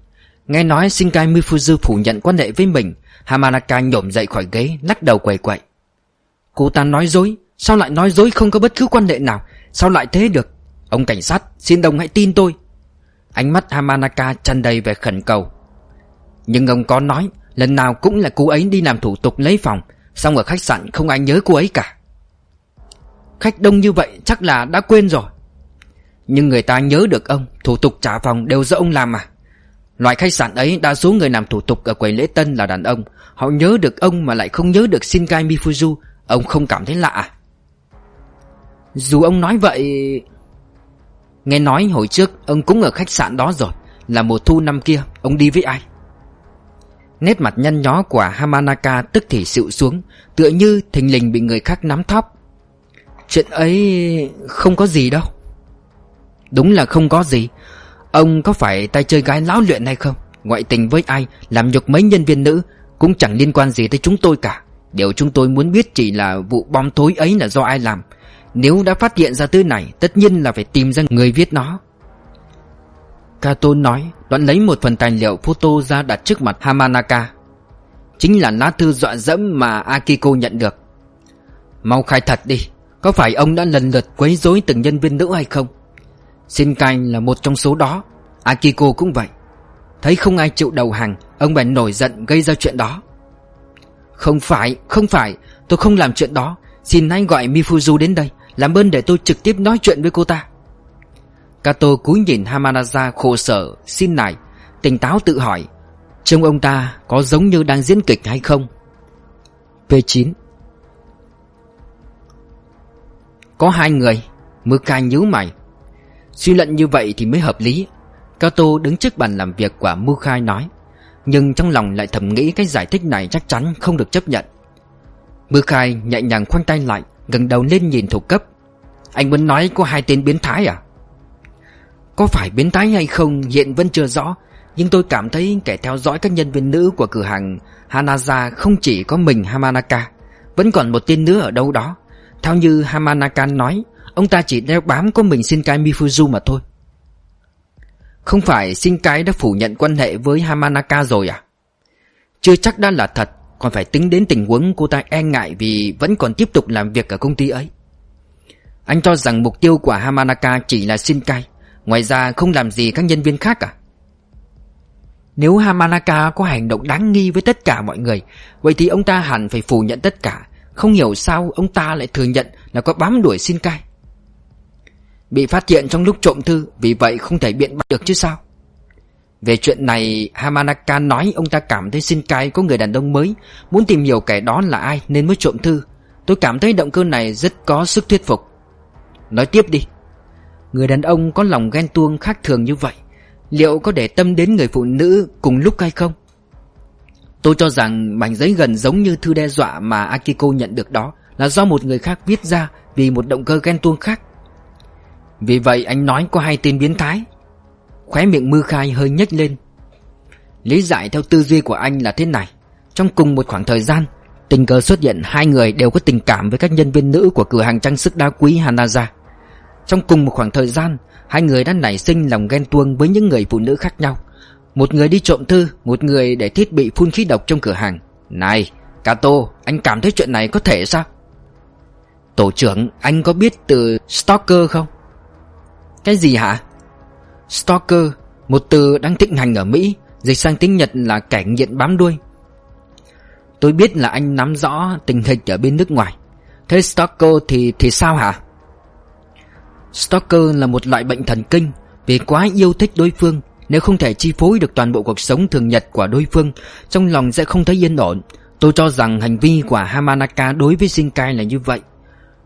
Nghe nói Shinkai Mifuzu phủ nhận quan hệ với mình, Hamanaka nhổm dậy khỏi ghế, Lắc đầu quầy quậy. Cô ta nói dối, Sao lại nói dối không có bất cứ quan hệ nào? Sao lại thế được? Ông cảnh sát, xin đồng hãy tin tôi. Ánh mắt Hamanaka tràn đầy vẻ khẩn cầu. Nhưng ông có nói, Lần nào cũng là cô ấy đi làm thủ tục lấy phòng, Xong ở khách sạn không ai nhớ cô ấy cả. Khách đông như vậy chắc là đã quên rồi. Nhưng người ta nhớ được ông, Thủ tục trả phòng đều do ông làm mà. Loại khách sạn ấy đa số người làm thủ tục ở quầy lễ tân là đàn ông. Họ nhớ được ông mà lại không nhớ được Shinkai Mifuzu. Ông không cảm thấy lạ à? Dù ông nói vậy, Nghe nói hồi trước ông cũng ở khách sạn đó rồi. Là mùa thu năm kia, Ông đi với ai? Nét mặt nhăn nhó của Hamanaka tức thì xịu xuống, Tựa như thình lình bị người khác nắm thóp. Chuyện ấy không có gì đâu. Đúng là không có gì. Ông có phải tay chơi gái lão luyện hay không? Ngoại tình với ai, Làm nhục mấy nhân viên nữ, Cũng chẳng liên quan gì tới chúng tôi cả. Điều chúng tôi muốn biết chỉ là vụ bom tối ấy là do ai làm. Nếu đã phát hiện ra thứ này, Tất nhiên là phải tìm ra người viết nó. Kato nói, Đoạn lấy một phần tài liệu photo ra đặt trước mặt Hamanaka. Chính là lá thư dọa dẫm mà Akiko nhận được. Mau khai thật đi, Có phải ông đã lần lượt quấy rối từng nhân viên nữ hay không? Shinkai là một trong số đó. Akiko cũng vậy. Thấy không ai chịu đầu hàng Ông bèn nổi giận gây ra chuyện đó. Không phải, không phải Tôi không làm chuyện đó. Xin anh gọi Mifuzu đến đây Làm ơn để tôi trực tiếp nói chuyện với cô ta. Kato cúi nhìn Hamanaza khổ sở Xin nài. Tỉnh táo tự hỏi Trông ông ta có giống như đang diễn kịch hay không? P9 Có hai người. Mukai nhíu mày. Suy luận như vậy thì mới hợp lý. Kato đứng trước bàn làm việc của Khai nói. Nhưng trong lòng lại thầm nghĩ cái giải thích này chắc chắn không được chấp nhận. Mukai nhẹ nhàng khoanh tay lại gần đầu lên nhìn thuộc cấp. Anh muốn nói có hai tên biến thái à? Có phải biến thái hay không hiện vẫn chưa rõ, Nhưng tôi cảm thấy kẻ theo dõi các nhân viên nữ của cửa hàng Hanaza không chỉ có mình Hamanaka, Vẫn còn một tên nữa ở đâu đó. Theo như Hamanaka nói Ông ta chỉ đeo bám có mình Shinkai Mifuzu mà thôi. Không phải Shinkai đã phủ nhận quan hệ với Hamanaka rồi à? Chưa chắc đã là thật, Còn phải tính đến tình huống cô ta e ngại Vì vẫn còn tiếp tục làm việc ở công ty ấy. Anh cho rằng mục tiêu của Hamanaka chỉ là Shinkai, Ngoài ra không làm gì các nhân viên khác à? Nếu Hamanaka có hành động đáng nghi với tất cả mọi người, Vậy thì ông ta hẳn phải phủ nhận tất cả. Không hiểu sao ông ta lại thừa nhận là có bám đuổi Shinkai. Bị phát hiện trong lúc trộm thư, Vì vậy không thể biện bạch được chứ sao? Về chuyện này, Hamanaka nói ông ta cảm thấy Shinkai có người đàn ông mới, Muốn tìm hiểu kẻ đó là ai nên mới trộm thư. Tôi cảm thấy động cơ này rất có sức thuyết phục. Nói tiếp đi. Người đàn ông có lòng ghen tuông khác thường như vậy, Liệu có để tâm đến người phụ nữ cùng lúc hay không? Tôi cho rằng mảnh giấy gần giống như thư đe dọa mà Akiko nhận được đó Là do một người khác viết ra vì một động cơ ghen tuông khác vì vậy anh nói có hai tên biến thái. Khóe miệng mư khai hơi nhếch lên. Lý giải theo tư duy của anh là thế này. Trong cùng một khoảng thời gian, Tình cờ xuất hiện hai người đều có tình cảm với các nhân viên nữ của cửa hàng trang sức đá quý Hanaza. Trong cùng một khoảng thời gian, Hai người đã nảy sinh lòng ghen tuông với những người phụ nữ khác nhau. Một người đi trộm thư, Một người để thiết bị phun khí độc trong cửa hàng. Này, Kato, Anh cảm thấy chuyện này có thể sao? Tổ trưởng, Anh có biết từ Stalker không? Cái gì hả? Stalker, một từ đang thịnh hành ở Mỹ, dịch sang tiếng Nhật là kẻ nghiện bám đuôi. Tôi biết là anh nắm rõ tình hình ở bên nước ngoài. Thế Stalker thì thì sao hả? Stalker là một loại bệnh thần kinh vì quá yêu thích đối phương nếu không thể chi phối được toàn bộ cuộc sống thường nhật của đối phương Trong lòng sẽ không thấy yên ổn Tôi cho rằng hành vi của Hamanaka đối với Shinkai là như vậy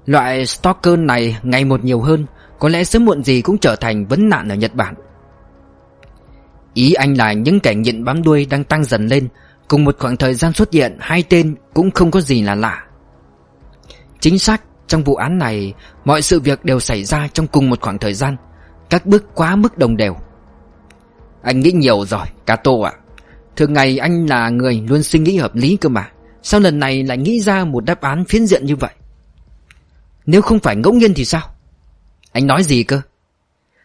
Loại stalker này ngày một nhiều hơn có lẽ sớm muộn gì cũng trở thành vấn nạn ở Nhật Bản. Ý anh là những kẻ nghiện bám đuôi đang tăng dần lên. Cùng một khoảng thời gian xuất hiện, hai tên cũng không có gì là lạ. Chính xác, trong vụ án này, Mọi sự việc đều xảy ra trong cùng một khoảng thời gian. Các bước quá mức đồng đều. Anh nghĩ nhiều rồi, Kato ạ. Thường ngày anh là người luôn suy nghĩ hợp lý cơ mà. Sao lần này lại nghĩ ra một đáp án phiến diện như vậy? Nếu không phải ngẫu nhiên thì sao? Anh nói gì cơ?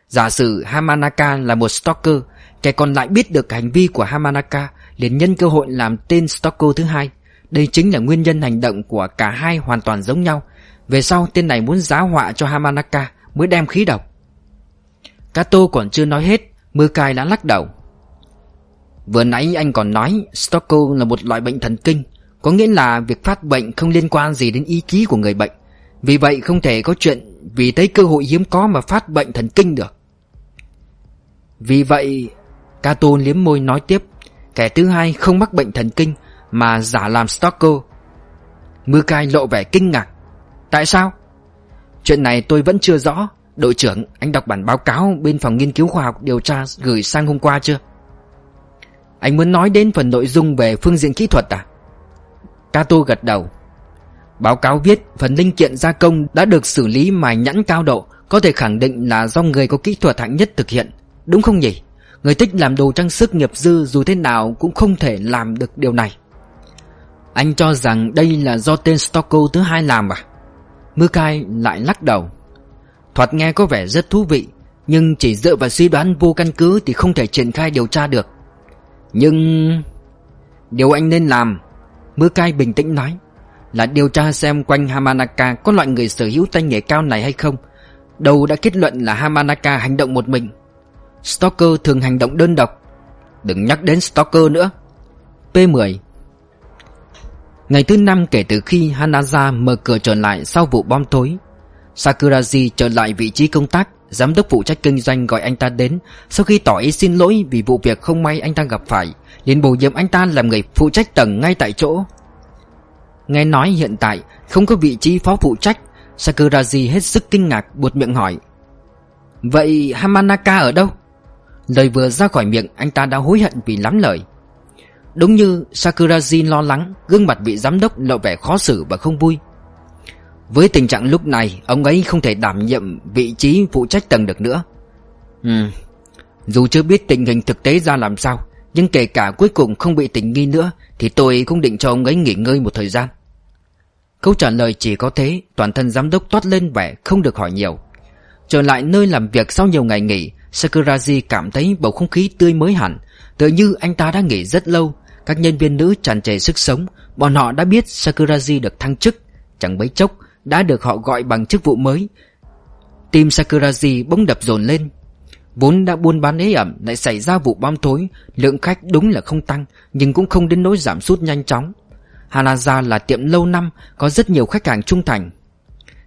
Giả sử Hamanaka là một stalker, Kẻ còn lại biết được hành vi của Hamanaka liền nhân cơ hội làm tên stalker thứ hai. Đây chính là nguyên nhân hành động của cả hai hoàn toàn giống nhau. Về sau, tên này muốn giá họa cho Hamanaka Mới đem khí độc. Kato còn chưa nói hết Mưa cai đã lắc đầu. Vừa nãy anh còn nói Stalker là một loại bệnh thần kinh, Có nghĩa là việc phát bệnh không liên quan gì đến ý chí của người bệnh. Vì vậy không thể có chuyện vì thấy cơ hội hiếm có mà phát bệnh thần kinh được. Vì vậy, Cato liếm môi nói tiếp, Kẻ thứ hai không mắc bệnh thần kinh Mà giả làm stalker. Mưa cai lộ vẻ kinh ngạc. Tại sao? Chuyện này tôi vẫn chưa rõ. Đội trưởng, anh đọc bản báo cáo Bên phòng nghiên cứu khoa học điều tra gửi sang hôm qua chưa? Anh muốn nói đến phần nội dung về phương diện kỹ thuật à? Cato gật đầu. Báo cáo viết phần linh kiện gia công đã được xử lý mài nhẵn cao độ, Có thể khẳng định là do người có kỹ thuật hạng nhất thực hiện, Đúng không nhỉ? Người thích làm đồ trang sức nghiệp dư dù thế nào cũng không thể làm được điều này. Anh cho rằng đây là do tên Stocko thứ hai làm à? Mưa cai lại lắc đầu. Thoạt nghe có vẻ rất thú vị, Nhưng chỉ dựa vào suy đoán vô căn cứ Thì không thể triển khai điều tra được. Nhưng... Điều anh nên làm, Mưa cai bình tĩnh nói. Là điều tra xem quanh Hamanaka Có loại người sở hữu tay nghề cao này hay không. Đầu đã kết luận là Hamanaka hành động một mình. Stalker thường hành động đơn độc. Đừng nhắc đến Stalker nữa. P10 Ngày thứ năm kể từ khi Hanaza mở cửa trở lại sau vụ bom tối Sakuraji trở lại vị trí công tác, Giám đốc phụ trách kinh doanh gọi anh ta đến. Sau khi tỏ ý xin lỗi vì vụ việc không may anh ta gặp phải, liền bổ nhiệm anh ta làm người phụ trách tầng ngay tại chỗ. Nghe nói hiện tại không có vị trí phó phụ trách Sakuraji hết sức kinh ngạc buột miệng hỏi Vậy Hamanaka ở đâu? Lời vừa ra khỏi miệng, anh ta đã hối hận vì lắm lời Đúng như Sakuraji lo lắng, Gương mặt vị giám đốc lộ vẻ khó xử và không vui Với tình trạng lúc này, Ông ấy không thể đảm nhiệm vị trí phụ trách tầng được nữa ừ. Dù chưa biết tình hình thực tế ra làm sao nhưng kể cả cuối cùng không bị tình nghi nữa, Thì tôi cũng định cho ông ấy nghỉ ngơi một thời gian. Câu trả lời chỉ có thế, Toàn thân giám đốc toát lên vẻ không được hỏi nhiều. Trở lại nơi làm việc sau nhiều ngày nghỉ Sakuraji cảm thấy bầu không khí tươi mới hẳn, Tựa như anh ta đã nghỉ rất lâu. Các nhân viên nữ tràn trề sức sống, Bọn họ đã biết Sakuraji được thăng chức. Chẳng mấy chốc, đã được họ gọi bằng chức vụ mới. Tim Sakuraji bỗng đập dồn lên. Vốn đã buôn bán ế ẩm, lại xảy ra vụ bom thối, Lượng khách đúng là không tăng, Nhưng cũng không đến nỗi giảm sút nhanh chóng. Hanaza là tiệm lâu năm, Có rất nhiều khách hàng trung thành.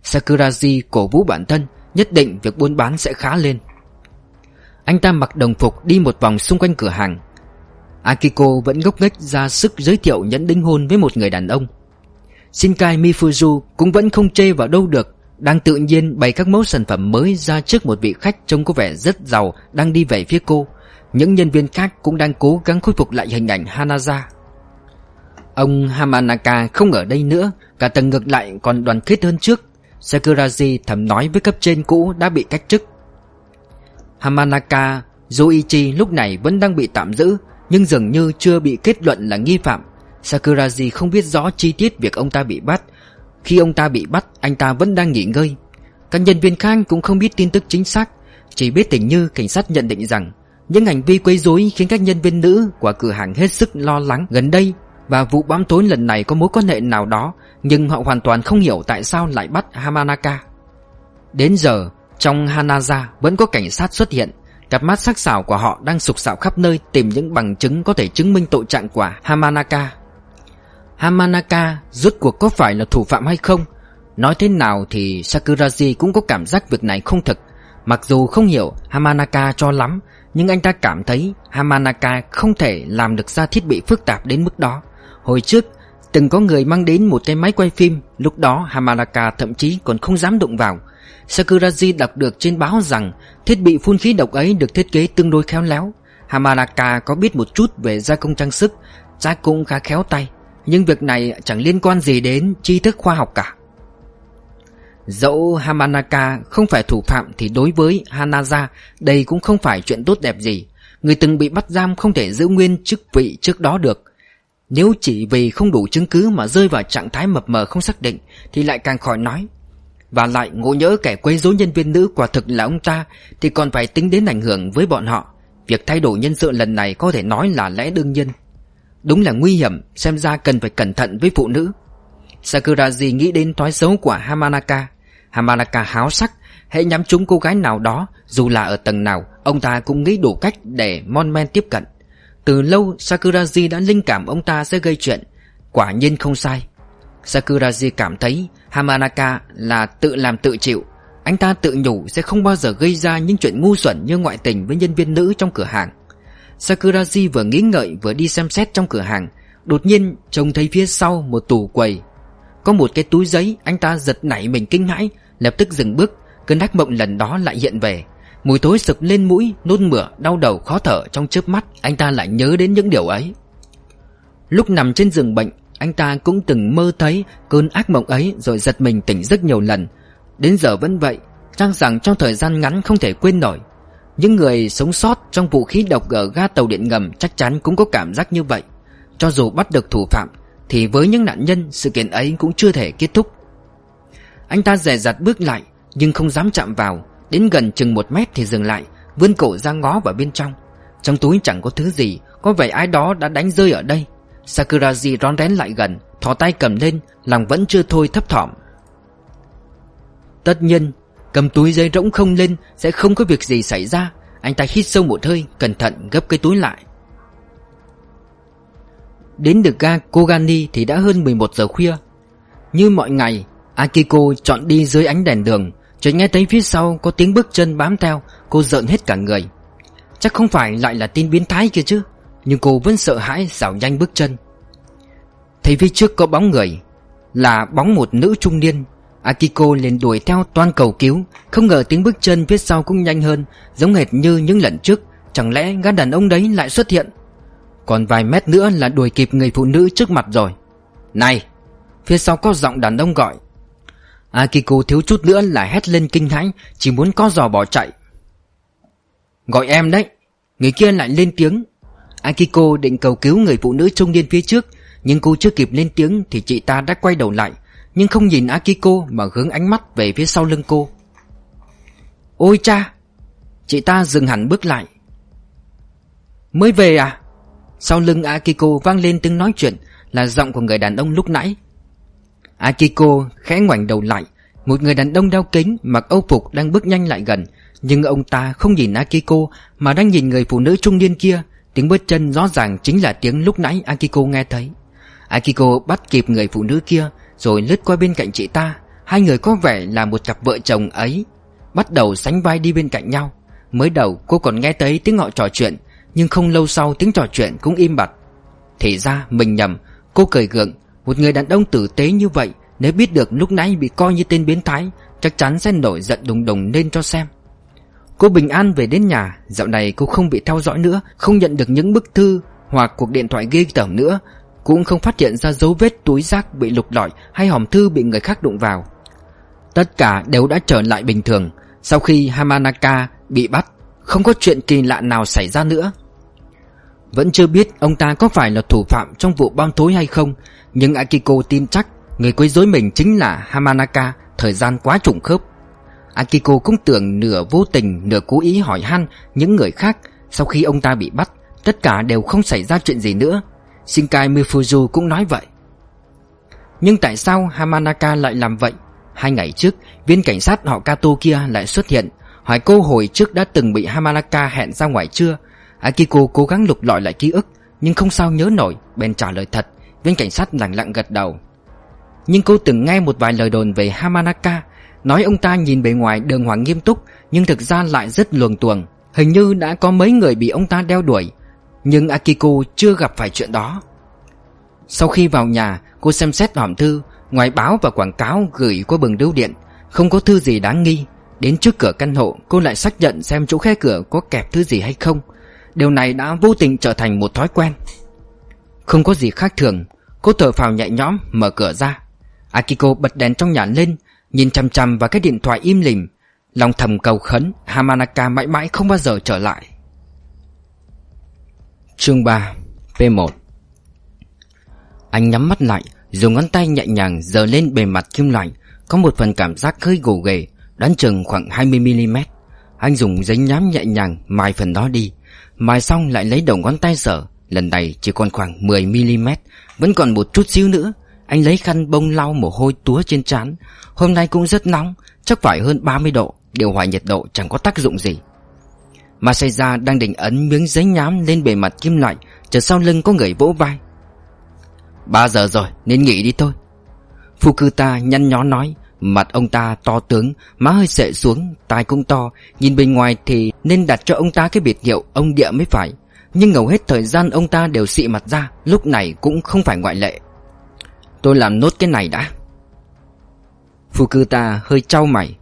Sakuraji cổ vũ bản thân, Nhất định việc buôn bán sẽ khá lên. Anh ta mặc đồng phục đi một vòng xung quanh cửa hàng. Akiko vẫn ngốc nghếch ra sức giới thiệu nhẫn đính hôn với một người đàn ông. Shinkai Mifuzu cũng vẫn không chê vào đâu được. Đang tự nhiên bày các mẫu sản phẩm mới ra trước một vị khách trông có vẻ rất giàu đang đi về phía cô. Những nhân viên khác cũng đang cố gắng khôi phục lại hình ảnh Hanaza. Ông Hamanaka không ở đây nữa, Cả tầng ngược lại còn đoàn kết hơn trước. Sakuraji thầm nói với cấp trên cũ đã bị cách chức. Hamanaka Yoichi lúc này vẫn đang bị tạm giữ, Nhưng dường như chưa bị kết luận là nghi phạm. Sakuraji không biết rõ chi tiết việc ông ta bị bắt khi ông ta bị bắt, Anh ta vẫn đang nghỉ ngơi. Các nhân viên khác cũng không biết tin tức chính xác, Chỉ biết tình như cảnh sát nhận định rằng Những hành vi quấy rối khiến các nhân viên nữ Của cửa hàng hết sức lo lắng Gần đây và vụ bám tối lần này có mối quan hệ nào đó, Nhưng họ hoàn toàn không hiểu tại sao lại bắt Hamanaka. Đến giờ, Trong Hanaza vẫn có cảnh sát xuất hiện. Cặp mắt sắc sảo của họ đang sục sạo khắp nơi Tìm những bằng chứng có thể chứng minh tội trạng của Hamanaka. Hamanaka rốt cuộc có phải là thủ phạm hay không? Nói thế nào thì Sakuraji cũng có cảm giác việc này không thực. Mặc dù không hiểu Hamanaka cho lắm, Nhưng anh ta cảm thấy Hamanaka không thể làm được ra thiết bị phức tạp đến mức đó. Hồi trước, Từng có người mang đến một cái máy quay phim, Lúc đó Hamanaka thậm chí còn không dám đụng vào. Sakuraji đọc được trên báo rằng Thiết bị phun khí độc ấy được thiết kế tương đối khéo léo. Hamanaka có biết một chút về gia công trang sức Cha cũng khá khéo tay. Nhưng việc này chẳng liên quan gì đến tri thức khoa học cả. Dẫu Hamanaka không phải thủ phạm Thì đối với Hanaza, Đây cũng không phải chuyện tốt đẹp gì. Người từng bị bắt giam không thể giữ nguyên chức vị trước đó được. Nếu chỉ vì không đủ chứng cứ mà rơi vào trạng thái mập mờ không xác định, Thì lại càng khỏi nói. Và lại ngộ nhỡ kẻ quấy rối nhân viên nữ quả thực là ông ta, Thì còn phải tính đến ảnh hưởng với bọn họ. Việc thay đổi nhân sự lần này có thể nói là lẽ đương nhiên. Đúng là nguy hiểm, Xem ra cần phải cẩn thận với phụ nữ. Sakuraji nghĩ đến thói xấu của Hamanaka. Hamanaka háo sắc, Hãy nhắm trúng cô gái nào đó, Dù là ở tầng nào, Ông ta cũng nghĩ đủ cách để Mon Men tiếp cận. Từ lâu Sakuraji đã linh cảm ông ta sẽ gây chuyện. Quả nhiên không sai. Sakuraji cảm thấy Hamanaka là tự làm tự chịu. Anh ta tự nhủ sẽ không bao giờ gây ra những chuyện ngu xuẩn như ngoại tình với nhân viên nữ trong cửa hàng. Sakuraji vừa nghĩ ngợi vừa đi xem xét trong cửa hàng. Đột nhiên, trông thấy phía sau một tủ quầy. Có một cái túi giấy, anh ta giật nảy mình kinh hãi, Lập tức dừng bước. Cơn ác mộng lần đó lại hiện về. Mùi tối sực lên mũi, Nôn mửa, đau đầu, khó thở trong chớp mắt, Anh ta lại nhớ đến những điều ấy. Lúc nằm trên giường bệnh, Anh ta cũng từng mơ thấy Cơn ác mộng ấy rồi giật mình tỉnh rất nhiều lần. Đến giờ vẫn vậy, Chắc rằng trong thời gian ngắn không thể quên nổi. Những người sống sót trong vụ khí độc ở ga tàu điện ngầm chắc chắn cũng có cảm giác như vậy. Cho dù bắt được thủ phạm, Thì với những nạn nhân, sự kiện ấy cũng chưa thể kết thúc. Anh ta dè dặt bước lại, Nhưng không dám chạm vào. Đến gần chừng một mét thì dừng lại, Vươn cổ ra ngó vào bên trong. Trong túi chẳng có thứ gì, Có vẻ ai đó đã đánh rơi ở đây. Sakuraji rón rén lại gần, Thò tay cầm lên, Lòng vẫn chưa thôi thấp thỏm. Tất nhiên Cầm túi giấy rỗng không lên, Sẽ không có việc gì xảy ra. Anh ta hít sâu một hơi, Cẩn thận gấp cái túi lại. Đến được ga Kogani thì đã hơn 11 giờ khuya. Như mọi ngày, Akiko chọn đi dưới ánh đèn đường, Chợt nghe thấy phía sau có tiếng bước chân bám theo, Cô giận hết cả người. Chắc không phải lại là tin biến thái kia chứ, Nhưng cô vẫn sợ hãi xảo nhanh bước chân. Thấy phía trước có bóng người, Là bóng một nữ trung niên. Akiko liền đuổi theo toan cầu cứu. Không ngờ tiếng bước chân phía sau cũng nhanh hơn, Giống hệt như những lần trước. Chẳng lẽ gã đàn ông đấy lại xuất hiện? Còn vài mét nữa là đuổi kịp người phụ nữ trước mặt rồi. Này! Phía sau có giọng đàn ông gọi. Akiko thiếu chút nữa là hét lên kinh hãi, Chỉ muốn co giò bỏ chạy. Gọi em đấy! Người kia lại lên tiếng. Akiko định cầu cứu người phụ nữ trung niên phía trước, Nhưng cô chưa kịp lên tiếng Thì chị ta đã quay đầu lại. Nhưng không nhìn Akiko mà hướng ánh mắt về phía sau lưng cô. Ôi cha, Chị ta dừng hẳn bước lại. Mới về à? Sau lưng Akiko vang lên tiếng nói chuyện Là giọng của người đàn ông lúc nãy. Akiko khẽ ngoảnh đầu lại, Một người đàn ông đeo kính Mặc âu phục đang bước nhanh lại gần, Nhưng ông ta không nhìn Akiko Mà đang nhìn người phụ nữ trung niên kia. Tiếng bước chân rõ ràng chính là tiếng lúc nãy Akiko nghe thấy. Akiko bắt kịp người phụ nữ kia rồi lướt qua bên cạnh chị ta. Hai người có vẻ là một cặp vợ chồng ấy. Bắt đầu sánh vai đi bên cạnh nhau. Mới đầu, cô còn nghe thấy tiếng họ trò chuyện, Nhưng không lâu sau tiếng trò chuyện cũng im bặt. Thì ra, mình nhầm. Cô cười gượng, Một người đàn ông tử tế như vậy, Nếu biết được lúc nãy bị coi như tên biến thái, Chắc chắn sẽ nổi giận đùng đùng lên cho xem. Cô bình an về đến nhà. Dạo này cô không bị theo dõi nữa, Không nhận được những bức thư Hoặc cuộc điện thoại ghê tởm nữa. Cũng không phát hiện ra dấu vết túi rác bị lục lọi Hay hòm thư bị người khác đụng vào. Tất cả đều đã trở lại bình thường Sau khi Hamanaka bị bắt, Không có chuyện kỳ lạ nào xảy ra nữa. Vẫn chưa biết ông ta có phải là thủ phạm trong vụ bom tối hay không, Nhưng Akiko tin chắc Người quấy rối mình chính là Hamanaka, Thời gian quá trùng khớp. Akiko cũng tưởng nửa vô tình, nửa cố ý hỏi han những người khác. Sau khi ông ta bị bắt, Tất cả đều không xảy ra chuyện gì nữa. Shinkai Mifuzu cũng nói vậy. Nhưng tại sao Hamanaka lại làm vậy? Hai ngày trước, Viên cảnh sát họ Kato kia lại xuất hiện, Hỏi cô hồi trước đã từng bị Hamanaka hẹn ra ngoài chưa? Akiko cố gắng lục lọi lại ký ức, Nhưng không sao nhớ nổi, Bèn trả lời thật. Viên cảnh sát lặng lặng gật đầu. Nhưng cô từng nghe một vài lời đồn về Hamanaka. Nói ông ta nhìn bề ngoài đường hoàng nghiêm túc, Nhưng thực ra lại rất luồng tuồng. Hình như đã có mấy người bị ông ta đeo đuổi. Nhưng Akiko chưa gặp phải chuyện đó. Sau khi vào nhà, Cô xem xét hòm thư Ngoài báo và quảng cáo gửi qua bừng đấu điện. Không có thư gì đáng nghi. Đến trước cửa căn hộ, Cô lại xác nhận xem chỗ khe cửa có kẹp thứ gì hay không. Điều này đã vô tình trở thành một thói quen. Không có gì khác thường, Cô thở phào nhẹ nhõm, mở cửa ra. Akiko bật đèn trong nhà lên, Nhìn chằm chằm vào cái điện thoại im lìm. Lòng thầm cầu khấn, Hamanaka mãi mãi không bao giờ trở lại. Chương 3 P1 Anh nhắm mắt lại, Dùng ngón tay nhẹ nhàng dờ lên bề mặt kim loại, Có một phần cảm giác hơi gồ ghề, Đoán chừng khoảng 20mm Anh dùng giấy nhám nhẹ nhàng mài phần đó đi, Mài xong lại lấy đầu ngón tay sở Lần này chỉ còn khoảng 10mm Vẫn còn một chút xíu nữa. Anh lấy khăn bông lau mồ hôi túa trên trán, Hôm nay cũng rất nóng, Chắc phải hơn 30 độ, Điều hòa nhiệt độ chẳng có tác dụng gì. Masaya đang định ấn miếng giấy nhám lên bề mặt kim loại Chợt sau lưng có người vỗ vai. Ba giờ rồi, nên nghỉ đi thôi. Fukuta nhăn nhó nói, Mặt ông ta to tướng, Má hơi sệ xuống, Tai cũng to. Nhìn bên ngoài thì nên đặt cho ông ta cái biệt hiệu Ông địa mới phải. Nhưng ngầu hết thời gian ông ta đều xị mặt ra, Lúc này cũng không phải ngoại lệ. Tôi làm nốt cái này đã. Fukuta hơi trao mày.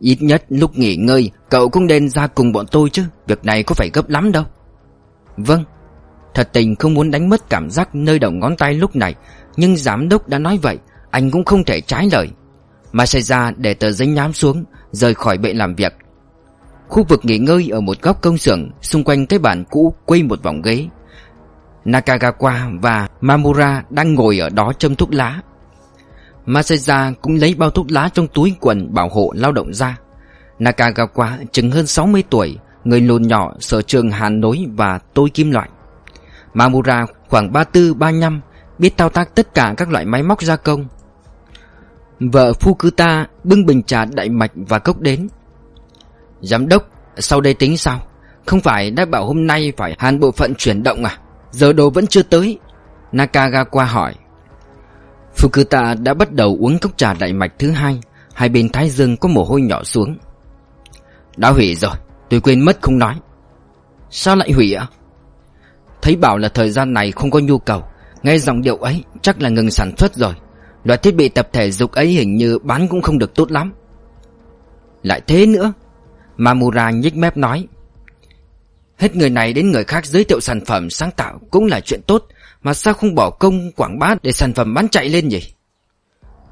Ít nhất lúc nghỉ ngơi, Cậu cũng nên ra cùng bọn tôi chứ, Việc này có phải gấp lắm đâu. Vâng Thật tình không muốn đánh mất cảm giác nơi đầu ngón tay lúc này, Nhưng giám đốc đã nói vậy, Anh cũng không thể trái lời. Masaya để tờ giấy nhám xuống, Rời khỏi bệ làm việc. Khu vực nghỉ ngơi ở một góc công xưởng, Xung quanh cái bàn cũ quây một vòng ghế. Nakagawa và Mamura đang ngồi ở đó châm thuốc lá. Masaya cũng lấy bao thuốc lá trong túi quần bảo hộ lao động ra. Nakagawa chừng hơn 60 tuổi Người lùn nhỏ sở trường hàn nối và tôi kim loại. Mamura khoảng 34-35 Biết thao tác tất cả các loại máy móc gia công. Vợ Fukuta bưng bình trà đại mạch và cốc đến. Giám đốc, sau đây tính sao? Không phải đã bảo hôm nay phải hàn bộ phận chuyển động à? Giờ đồ vẫn chưa tới. Nakagawa hỏi. Fukuta đã bắt đầu uống cốc trà đại mạch thứ hai. Hai bên thái dương có mồ hôi nhỏ xuống. Đã hủy rồi, Tôi quên mất không nói. Sao lại hủy ạ? Thấy bảo là thời gian này không có nhu cầu. Nghe giọng điệu ấy, chắc là ngừng sản xuất rồi. Loại thiết bị tập thể dục ấy hình như bán cũng không được tốt lắm. Lại thế nữa. Mamura nhích mép nói. Hết người này đến người khác giới thiệu sản phẩm sáng tạo cũng là chuyện tốt. Mà sao không bỏ công quảng bá để sản phẩm bán chạy lên nhỉ?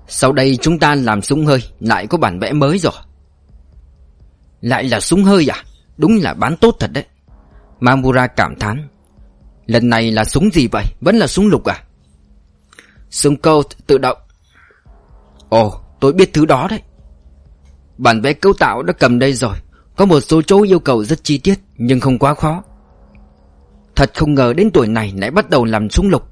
Sau đây chúng ta làm súng hơi, Lại có bản vẽ mới rồi. Lại là súng hơi à? Đúng là bán tốt thật đấy. Mamura cảm thán. Lần này là súng gì vậy? Vẫn là súng lục à? Súng câu tự động. Ồ, tôi biết thứ đó đấy. Bản vẽ cấu tạo đã cầm đây rồi. Có một số chỗ yêu cầu rất chi tiết, Nhưng không quá khó. Thật không ngờ đến tuổi này lại bắt đầu làm súng lục.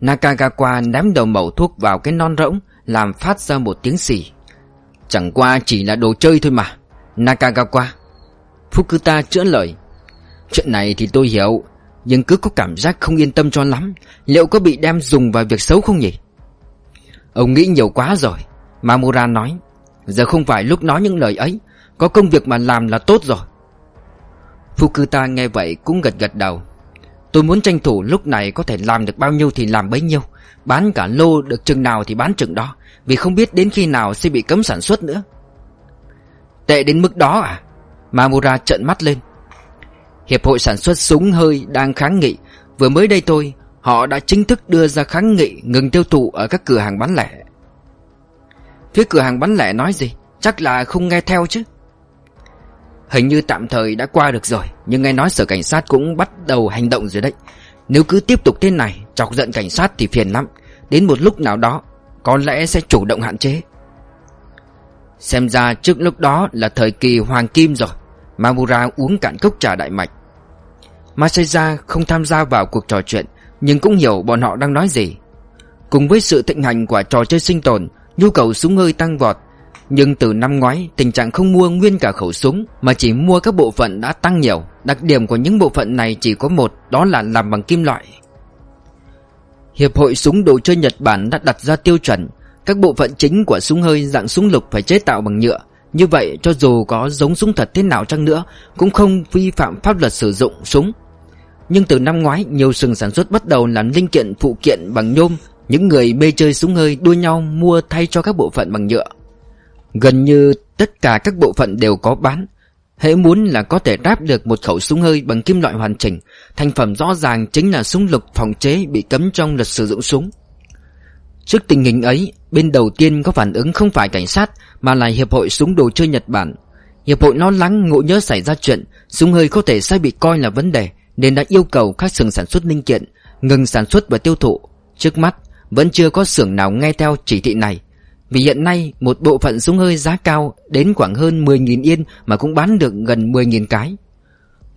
Nakagawa ném đầu mẩu thuốc vào cái non rỗng, Làm phát ra một tiếng xì. Chẳng qua chỉ là đồ chơi thôi mà. Nakagawa, Fukuta chữa lời. Chuyện này thì tôi hiểu, Nhưng cứ có cảm giác không yên tâm cho lắm, Liệu có bị đem dùng vào việc xấu không nhỉ? Ông nghĩ nhiều quá rồi, Mamura nói. Giờ không phải lúc nói những lời ấy, Có công việc mà làm là tốt rồi. Fukuta nghe vậy cũng gật gật đầu. Tôi muốn tranh thủ lúc này có thể làm được bao nhiêu thì làm bấy nhiêu. Bán cả lô được chừng nào thì bán chừng đó. Vì không biết đến khi nào sẽ bị cấm sản xuất nữa. Tệ đến mức đó à? Mamura trợn mắt lên. Hiệp hội sản xuất súng hơi đang kháng nghị. Vừa mới đây tôi, Họ đã chính thức đưa ra kháng nghị ngừng tiêu thụ ở các cửa hàng bán lẻ. Phía cửa hàng bán lẻ nói gì? Chắc là không nghe theo chứ. Hình như tạm thời đã qua được rồi, Nhưng nghe nói sở cảnh sát cũng bắt đầu hành động rồi đấy. Nếu cứ tiếp tục thế này, Chọc giận cảnh sát thì phiền lắm. Đến một lúc nào đó, Có lẽ sẽ chủ động hạn chế. Xem ra trước lúc đó là thời kỳ hoàng kim rồi. Mamura uống cạn cốc trà đại mạch. Masaya không tham gia vào cuộc trò chuyện, Nhưng cũng hiểu bọn họ đang nói gì. Cùng với sự thịnh hành của trò chơi sinh tồn, Nhu cầu súng hơi tăng vọt nhưng từ năm ngoái, tình trạng không mua nguyên cả khẩu súng, Mà chỉ mua các bộ phận đã tăng nhiều. Đặc điểm của những bộ phận này chỉ có một, Đó là làm bằng kim loại. Hiệp hội súng đồ chơi Nhật Bản đã đặt ra tiêu chuẩn, Các bộ phận chính của súng hơi, dạng súng lục phải chế tạo bằng nhựa. Như vậy, cho dù có giống súng thật thế nào chăng nữa, Cũng không vi phạm pháp luật sử dụng súng. Nhưng từ năm ngoái, nhiều sừng sản xuất bắt đầu làm linh kiện phụ kiện bằng nhôm. Những người mê chơi súng hơi đua nhau mua thay cho các bộ phận bằng nhựa. Gần như tất cả các bộ phận đều có bán. Hễ muốn là có thể ráp được một khẩu súng hơi bằng kim loại hoàn chỉnh. Thành phẩm rõ ràng chính là súng lục phòng chế bị cấm trong luật sử dụng súng. Trước tình hình ấy, bên đầu tiên có phản ứng không phải cảnh sát Mà là Hiệp hội Súng Đồ Chơi Nhật Bản. Hiệp hội lo lắng ngộ nhớ xảy ra chuyện Súng hơi có thể sẽ bị coi là vấn đề Nên đã yêu cầu các xưởng sản xuất linh kiện Ngừng sản xuất và tiêu thụ. Trước mắt vẫn chưa có xưởng nào nghe theo chỉ thị này. Vì hiện nay, một bộ phận súng hơi giá cao Đến khoảng hơn 10.000 yên Mà cũng bán được gần 10.000 cái.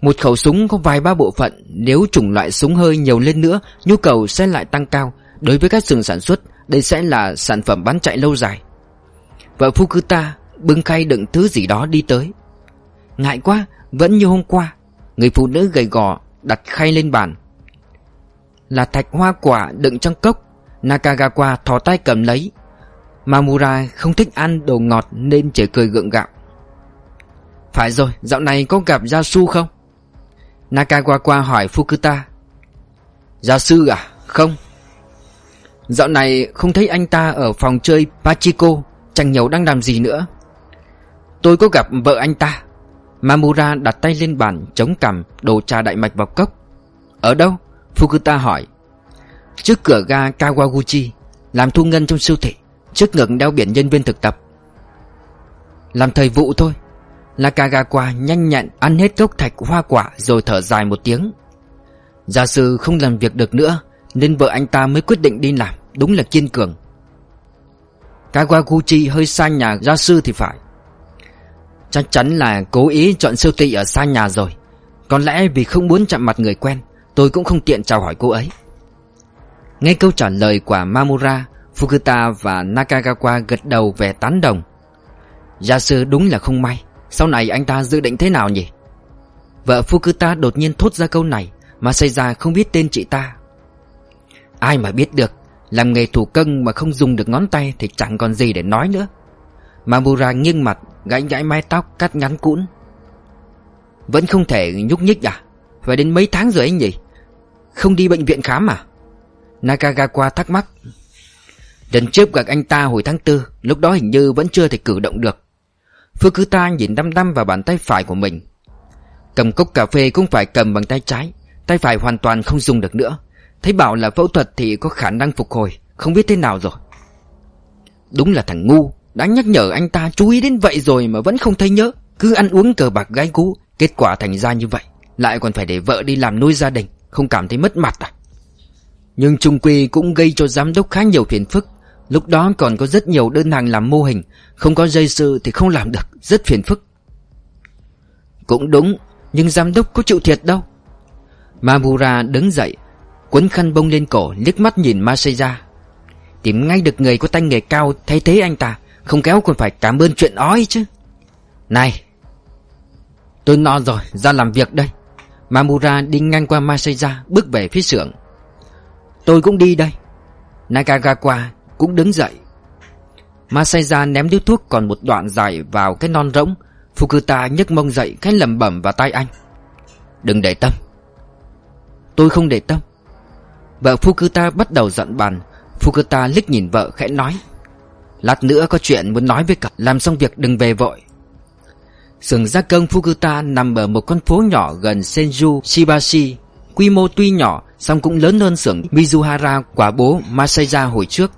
Một khẩu súng có vài ba bộ phận, Nếu chủng loại súng hơi nhiều lên nữa, Nhu cầu sẽ lại tăng cao. Đối với các xưởng sản xuất, Đây sẽ là sản phẩm bán chạy lâu dài. Vợ Fukuta bưng khay đựng thứ gì đó đi tới. Ngại quá, Vẫn như hôm qua, Người phụ nữ gầy gò đặt khay lên bàn. Là thạch hoa quả đựng trong cốc, Nakagawa thò tay cầm lấy Mamura không thích ăn đồ ngọt nên chỉ cười gượng gạo. Phải rồi, dạo này có gặp Yasu không? Nakagawa hỏi Fukuta. Yasu à? Không. Dạo này không thấy anh ta ở phòng chơi Pachiko Chẳng nhầu đang làm gì nữa. Tôi có gặp vợ anh ta. Mamura đặt tay lên bàn Chống cằm đổ trà đại mạch vào cốc. Ở đâu? Fukuta hỏi. Trước cửa ga Kawaguchi Làm thu ngân trong siêu thị. Trước ngực đeo biển nhân viên thực tập. Làm thời vụ thôi. Nakagawa nhanh nhẹn ăn hết cốc thạch hoa quả rồi thở dài một tiếng. Gia sư không làm việc được nữa, Nên vợ anh ta mới quyết định đi làm, Đúng là kiên cường. Kawaguchi hơi xa nhà gia sư thì phải. Chắc chắn là cố ý chọn siêu thị ở xa nhà rồi. Có lẽ vì không muốn chạm mặt người quen, Tôi cũng không tiện chào hỏi cô ấy. Nghe câu trả lời của Mamura Fukuta và Nakagawa gật đầu về tán đồng. Gia sư đúng là không may, Sau này anh ta dự định thế nào nhỉ? Vợ Fukuta đột nhiên thốt ra câu này Mà xảy ra không biết tên chị ta. Ai mà biết được, Làm nghề thủ công mà không dùng được ngón tay Thì chẳng còn gì để nói nữa. Mamura nghiêng mặt Gãy gãy mái tóc cắt ngắn cũn. Vẫn không thể nhúc nhích à? Phải đến mấy tháng rồi anh nhỉ? Không đi bệnh viện khám à? Nakagawa thắc mắc. Lần trước gặp anh ta hồi tháng tư, Lúc đó hình như vẫn chưa thể cử động được. Phương Cứ Ta nhìn đăm đăm vào bàn tay phải của mình. Cầm cốc cà phê cũng phải cầm bằng tay trái, Tay phải hoàn toàn không dùng được nữa. Thấy bảo là phẫu thuật thì có khả năng phục hồi, Không biết thế nào rồi. Đúng là thằng ngu, Đã nhắc nhở anh ta chú ý đến vậy rồi mà vẫn không thấy nhớ. Cứ ăn uống cờ bạc gái cũ Kết quả thành ra như vậy. Lại còn phải để vợ đi làm nuôi gia đình, Không cảm thấy mất mặt à? Nhưng trung quy cũng gây cho giám đốc khá nhiều phiền phức. Lúc đó còn có rất nhiều đơn hàng làm mô hình, Không có dây sư thì không làm được, Rất phiền phức. Cũng đúng, Nhưng giám đốc có chịu thiệt đâu. Mamura đứng dậy, Quấn khăn bông lên cổ, liếc mắt nhìn Maseya Tìm ngay được người có tay nghề cao, thay thế anh ta, Không kéo còn phải cảm ơn chuyện ói chứ. Này, Tôi no rồi, ra làm việc đây. Mamura đi ngang qua Maseya Bước về phía xưởng. Tôi cũng đi đây. Nakagawa cũng đứng dậy. Masaya ném điếu thuốc còn một đoạn dài vào cái non rỗng. Fukuta nhấc mông dậy cái lầm bẩm vào tay anh. Đừng để tâm. Tôi không để tâm. Vợ Fukuta bắt đầu giận bàn. Fukuta liếc nhìn vợ khẽ nói, Lát nữa có chuyện muốn nói với cậu, Làm xong việc đừng về vội. Sưởng gia công Fukuta nằm ở một con phố nhỏ gần Senju Shibashi, Quy mô tuy nhỏ, song cũng lớn hơn xưởng Mizuhara quả bố Masaya hồi trước.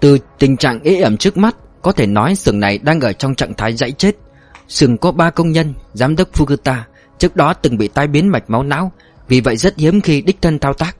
Từ tình trạng ế ẩm trước mắt, Có thể nói xưởng này đang ở trong trạng thái dãy chết. Xưởng có 3 công nhân, Giám đốc Fukuta, Trước đó từng bị tai biến mạch máu não, Vì vậy rất hiếm khi đích thân thao tác.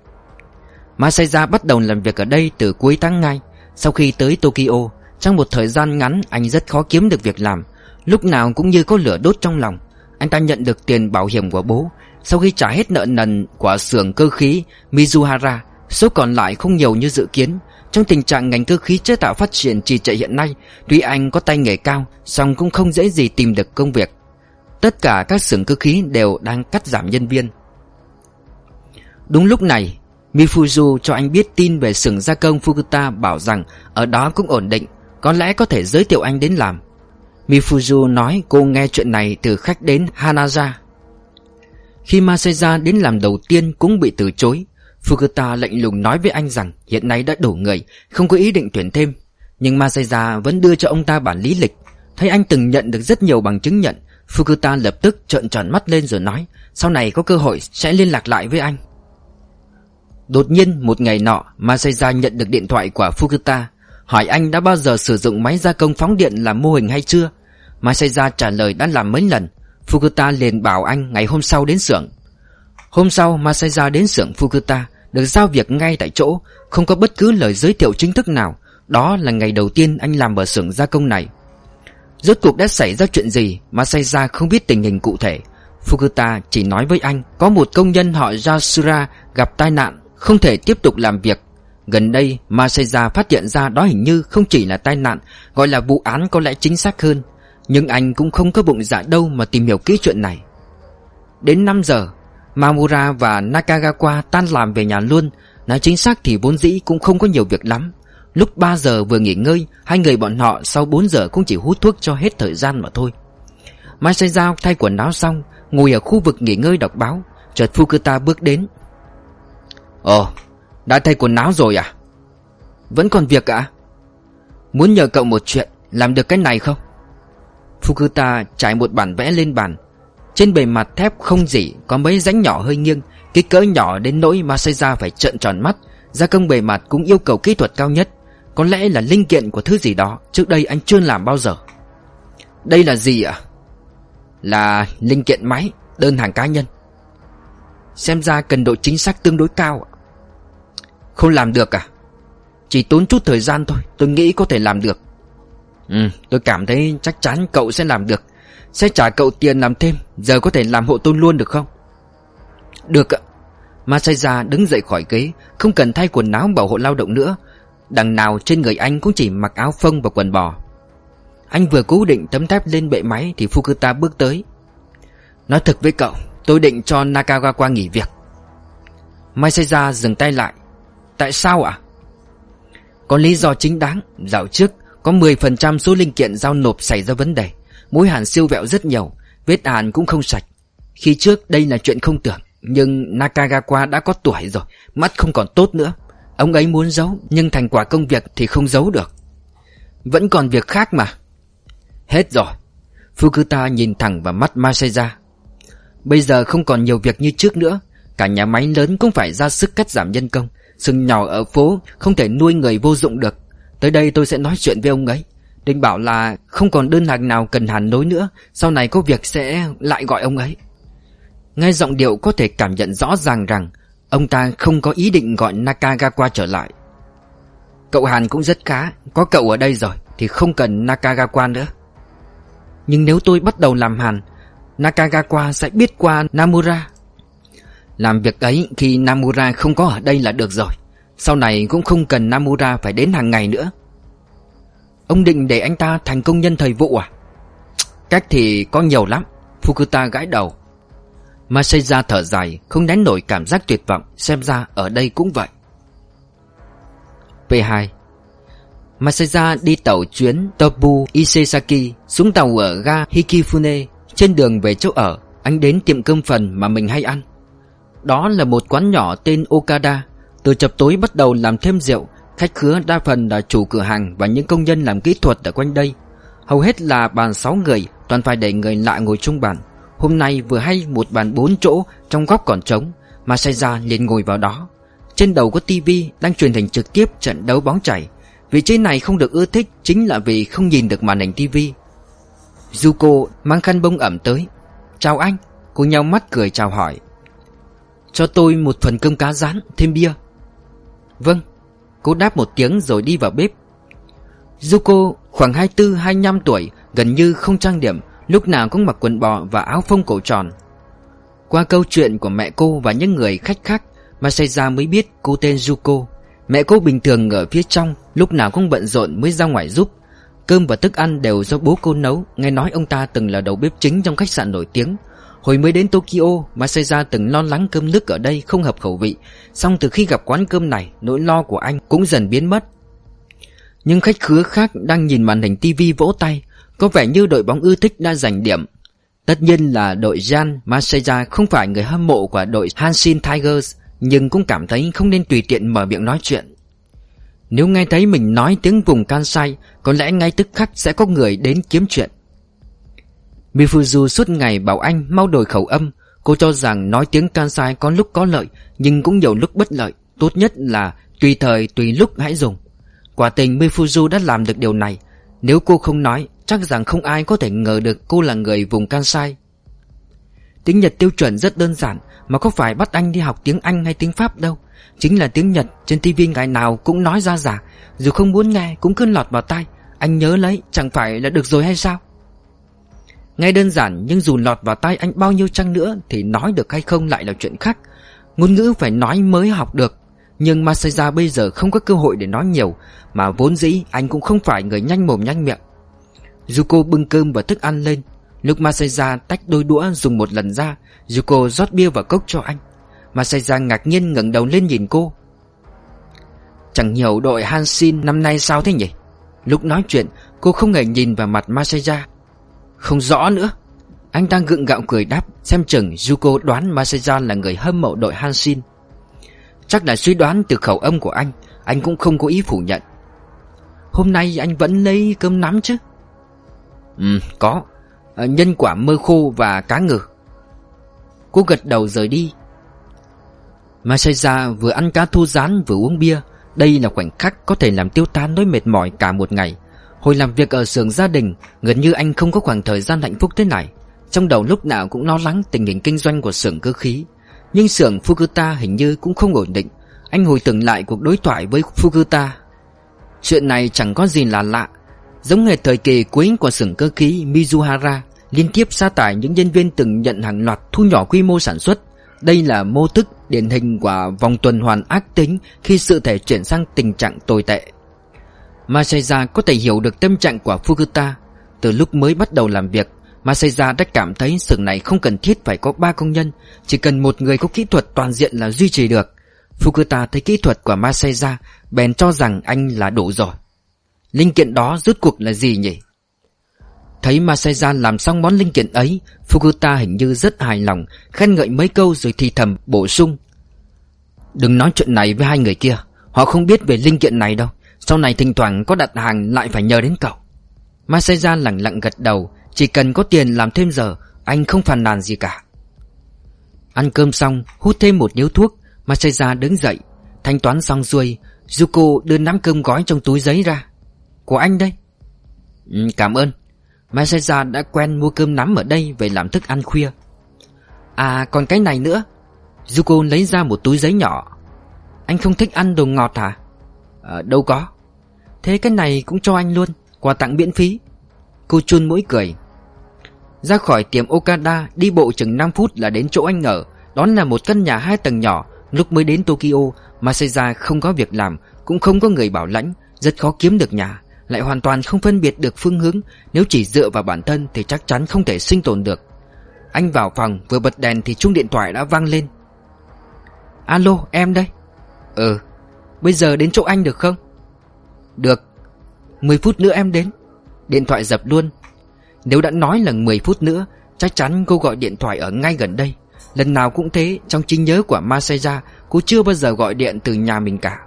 Masaya bắt đầu làm việc ở đây từ cuối tháng ngay Sau khi tới Tokyo, Trong một thời gian ngắn, anh rất khó kiếm được việc làm. Lúc nào cũng như có lửa đốt trong lòng. Anh ta nhận được tiền bảo hiểm của bố. Sau khi trả hết nợ nần của xưởng cơ khí Mizuhara, Số còn lại không nhiều như dự kiến. Trong tình trạng ngành cơ khí chế tạo phát triển trì trệ hiện nay Tuy anh có tay nghề cao song cũng không dễ gì tìm được công việc Tất cả các xưởng cơ khí đều đang cắt giảm nhân viên Đúng lúc này Mifuzu cho anh biết tin về xưởng gia công Fukuta bảo rằng ở đó cũng ổn định, có lẽ có thể giới thiệu anh đến làm. Mifuzu nói cô nghe chuyện này từ khách đến Hanaza. Khi Maseja đến làm đầu tiên cũng bị từ chối. Fukuta lạnh lùng nói với anh rằng hiện nay đã đủ người, không có ý định tuyển thêm. Nhưng Masaya vẫn đưa cho ông ta bản lý lịch. Thấy anh từng nhận được rất nhiều bằng chứng nhận, Fukuta lập tức trợn tròn mắt lên rồi nói sau này có cơ hội sẽ liên lạc lại với anh. Đột nhiên một ngày nọ Masaya nhận được điện thoại của Fukuta Hỏi anh đã bao giờ sử dụng máy gia công phóng điện làm mô hình hay chưa Masaya trả lời đã làm mấy lần Fukuta liền bảo anh ngày hôm sau đến xưởng Hôm sau Masaya đến xưởng Fukuta được giao việc ngay tại chỗ, Không có bất cứ lời giới thiệu chính thức nào. Đó là ngày đầu tiên anh làm ở xưởng gia công này. Rốt cuộc đã xảy ra chuyện gì mà Sayya không biết tình hình cụ thể? Fukuta chỉ nói với anh, Có một công nhân họ Yasura gặp tai nạn, không thể tiếp tục làm việc. Gần đây Masaya phát hiện ra đó hình như không chỉ là tai nạn, Gọi là vụ án có lẽ chính xác hơn. Nhưng anh cũng không có bụng dạ đâu mà tìm hiểu kỹ chuyện này. Đến 5 giờ Mamura và Nakagawa tan làm về nhà luôn. Nói chính xác thì vốn dĩ cũng không có nhiều việc lắm. Lúc 3 giờ vừa nghỉ ngơi, Hai người bọn họ sau 4 giờ cũng chỉ hút thuốc cho hết thời gian mà thôi. Mai Shijiao thay quần áo xong, Ngồi ở khu vực nghỉ ngơi đọc báo. Chợt Fukuta bước đến. Ồ, Đã thay quần áo rồi à? Vẫn còn việc ạ? Muốn nhờ cậu một chuyện, Làm được cái này không? Fukuta trải một bản vẽ lên bàn. Trên bề mặt thép không dỉ Có mấy rãnh nhỏ hơi nghiêng, Kích cỡ nhỏ đến nỗi Masaya phải trợn tròn mắt. Gia công bề mặt cũng yêu cầu kỹ thuật cao nhất. Có lẽ là linh kiện của thứ gì đó, Trước đây anh chưa làm bao giờ. Đây là gì ạ? Là linh kiện máy, Đơn hàng cá nhân. Xem ra cần độ chính xác tương đối cao Không làm được à? Chỉ tốn chút thời gian thôi, Tôi nghĩ có thể làm được. Ừ tôi cảm thấy chắc chắn cậu sẽ làm được. Sẽ trả cậu tiền làm thêm, Giờ có thể làm hộ tôi luôn được không? Được ạ. Masaya đứng dậy khỏi ghế, Không cần thay quần áo bảo hộ lao động nữa. Đằng nào trên người anh cũng chỉ mặc áo phông và quần bò. Anh vừa cố định tấm thép lên bệ máy Thì Fukuta bước tới. Nói thật với cậu, Tôi định cho Nakagawa nghỉ việc. Masaya dừng tay lại. Tại sao ạ? Có lý do chính đáng. Dạo trước, có 10% số linh kiện giao nộp xảy ra vấn đề mũi hàn siêu vẹo rất nhiều, Vết hàn cũng không sạch. Khi trước đây là chuyện không tưởng, Nhưng Nakagawa đã có tuổi rồi, Mắt không còn tốt nữa. Ông ấy muốn giấu, Nhưng thành quả công việc thì không giấu được. Vẫn còn việc khác mà. Hết rồi. Fukuta nhìn thẳng vào mắt Masaya. Bây giờ không còn nhiều việc như trước nữa. Cả nhà máy lớn cũng phải ra sức cắt giảm nhân công. Sừng nhỏ ở phố không thể nuôi người vô dụng được. Tới đây tôi sẽ nói chuyện với ông ấy. Định bảo là không còn đơn hàng nào cần hàn nối nữa, Sau này có việc sẽ lại gọi ông ấy. Nghe giọng điệu có thể cảm nhận rõ ràng rằng Ông ta không có ý định gọi Nakagawa trở lại. Cậu Hàn cũng rất khá, Có cậu ở đây rồi Thì không cần Nakagawa nữa. Nhưng nếu tôi bắt đầu làm Hàn, Nakagawa sẽ biết qua Namura. Làm việc ấy khi Namura không có ở đây là được rồi, Sau này cũng không cần Namura phải đến hàng ngày nữa. Ông định để anh ta thành công nhân thời vụ à? Cách thì có nhiều lắm, Fukuta gãi đầu. Masaya thở dài, Không nén nổi cảm giác tuyệt vọng, Xem ra ở đây cũng vậy. P2 Masaya đi tàu chuyến Tobu Isesaki Xuống tàu ở ga Hikifune Trên đường về chỗ ở. Anh đến tiệm cơm phần mà mình hay ăn. Đó là một quán nhỏ tên Okada. Từ chập tối bắt đầu làm thêm rượu Khách khứa đa phần là chủ cửa hàng Và những công nhân làm kỹ thuật ở quanh đây. Hầu hết là bàn 6 người, Toàn phải để người lạ ngồi chung bàn. Hôm nay vừa hay một bàn bốn chỗ Trong góc còn trống, mà Sayra liền ngồi vào đó. Trên đầu có tivi đang truyền hình trực tiếp trận đấu bóng chảy. Vị trí này không được ưa thích Chính là vì không nhìn được màn hình tivi. Zuko mang khăn bông ẩm tới. Chào anh. Cô nhau mắt cười chào hỏi. Cho tôi một phần cơm cá rán, Thêm bia. Vâng. Cô đáp một tiếng rồi đi vào bếp. Zuko, khoảng 24-25 tuổi, Gần như không trang điểm, Lúc nào cũng mặc quần bò và áo phông cổ tròn. Qua câu chuyện của mẹ cô và những người khách khác, Masaya mới biết cô tên Zuko. Mẹ cô bình thường ở phía trong, Lúc nào cũng bận rộn mới ra ngoài giúp. Cơm và thức ăn đều do bố cô nấu, Nghe nói ông ta từng là đầu bếp chính trong khách sạn nổi tiếng. Hồi mới đến Tokyo Masaya từng lo lắng cơm nước ở đây không hợp khẩu vị. Xong từ khi gặp quán cơm này, Nỗi lo của anh cũng dần biến mất. Nhưng khách khứa khác đang nhìn màn hình tivi vỗ tay, có vẻ như đội bóng ưa thích đã giành điểm. Tất nhiên là đội Jan Masaya không phải người hâm mộ của đội Hanshin Tigers, Nhưng cũng cảm thấy không nên tùy tiện mở miệng nói chuyện. Nếu nghe thấy mình nói tiếng vùng Kansai, Có lẽ ngay tức khắc sẽ có người đến kiếm chuyện. Mifuzu suốt ngày bảo anh mau đổi khẩu âm. Cô cho rằng nói tiếng Kansai có lúc có lợi, Nhưng cũng nhiều lúc bất lợi. Tốt nhất là tùy thời, tùy lúc hãy dùng. Quả tình Mifuzu đã làm được điều này. Nếu cô không nói, Chắc rằng không ai có thể ngờ được cô là người vùng Kansai. Tiếng Nhật tiêu chuẩn rất đơn giản, Mà có phải bắt anh đi học tiếng Anh hay tiếng Pháp đâu? Chính là tiếng Nhật, Trên tivi ngày nào cũng nói ra giả. Dù không muốn nghe, cũng cứ lọt vào tai. Anh nhớ lấy, chẳng phải là được rồi hay sao? Nghe đơn giản, nhưng dù lọt vào tai anh bao nhiêu chăng nữa Thì nói được hay không lại là chuyện khác. Ngôn ngữ phải nói mới học được. Nhưng Masaya bây giờ không có cơ hội để nói nhiều, Mà vốn dĩ anh cũng không phải người nhanh mồm nhanh miệng. Yuko bưng cơm và thức ăn lên. Lúc Masaya tách đôi đũa dùng một lần ra Yuko rót bia vào cốc cho anh. Masaya ngạc nhiên ngẩng đầu lên nhìn cô. Chẳng hiểu đội Hansin năm nay sao thế nhỉ? Lúc nói chuyện, Cô không hề nhìn vào mặt Masaya. Không rõ nữa. Anh đang gượng gạo cười đáp Xem chừng Yuko đoán Masaya là người hâm mộ đội Hanshin. Chắc là suy đoán từ khẩu âm của anh Anh cũng không có ý phủ nhận. Hôm nay anh vẫn lấy cơm nắm chứ? Ừ có. À, Nhân quả mơ khô và cá ngừ. Cô gật đầu rời đi. Masaya vừa ăn cá thu rán vừa uống bia. Đây là khoảnh khắc có thể làm tiêu tan nỗi mệt mỏi cả một ngày. Hồi làm việc ở xưởng gia đình, Gần như anh không có khoảng thời gian hạnh phúc thế này. Trong đầu lúc nào cũng lo lắng tình hình kinh doanh của xưởng cơ khí. Nhưng xưởng Fukuta hình như cũng không ổn định. Anh hồi tưởng lại cuộc đối thoại với Fukuta. Chuyện này chẳng có gì là lạ. Giống hệt thời kỳ cuối của xưởng cơ khí Mizuhara, Liên tiếp sa tải những nhân viên từng nhận hàng loạt thu nhỏ quy mô sản xuất. Đây là mô thức điển hình của vòng tuần hoàn ác tính Khi sự thể chuyển sang tình trạng tồi tệ. Masaya có thể hiểu được tâm trạng của Fukuta. Từ lúc mới bắt đầu làm việc, Masaya đã cảm thấy xưởng này không cần thiết phải có ba công nhân, Chỉ cần một người có kỹ thuật toàn diện là duy trì được. Fukuta thấy kỹ thuật của Masaya Bèn cho rằng anh là đủ rồi. Linh kiện đó rốt cuộc là gì nhỉ? Thấy Masaya làm xong món linh kiện ấy, Fukuta hình như rất hài lòng, Khen ngợi mấy câu rồi thì thầm bổ sung. Đừng nói chuyện này với hai người kia, Họ không biết về linh kiện này đâu. Sau này thỉnh thoảng có đặt hàng lại phải nhờ đến cậu. Masaya lặng lặng gật đầu Chỉ cần có tiền làm thêm giờ Anh không phàn nàn gì cả. Ăn cơm xong Hút thêm một điếu thuốc Masaya đứng dậy Thanh toán xong xuôi Zuko đưa nắm cơm gói trong túi giấy ra. Của anh đây. Ừ, Cảm ơn. Masaya đã quen mua cơm nắm ở đây Về làm thức ăn khuya. À còn cái này nữa. Zuko lấy ra một túi giấy nhỏ. Anh không thích ăn đồ ngọt hả? À, Đâu có. Thế cái này cũng cho anh luôn, Quà tặng miễn phí. Cô chun mũi cười. Ra khỏi tiệm Okada, Đi bộ chừng 5 phút là đến chỗ anh ở. Đó là một căn nhà hai tầng nhỏ, Lúc mới đến Tokyo Masaya không có việc làm, Cũng không có người bảo lãnh, Rất khó kiếm được nhà. Lại hoàn toàn không phân biệt được phương hướng, Nếu chỉ dựa vào bản thân Thì chắc chắn không thể sinh tồn được. Anh vào phòng, vừa bật đèn thì chuông điện thoại đã vang lên. Alo, em đây. Ừ Bây giờ đến chỗ anh được không? Được. 10 phút nữa em đến. Điện thoại dập luôn. Nếu đã nói là 10 phút nữa, Chắc chắn cô gọi điện thoại ở ngay gần đây. Lần nào cũng thế, Trong trí nhớ của Masaya, Cô chưa bao giờ gọi điện từ nhà mình cả.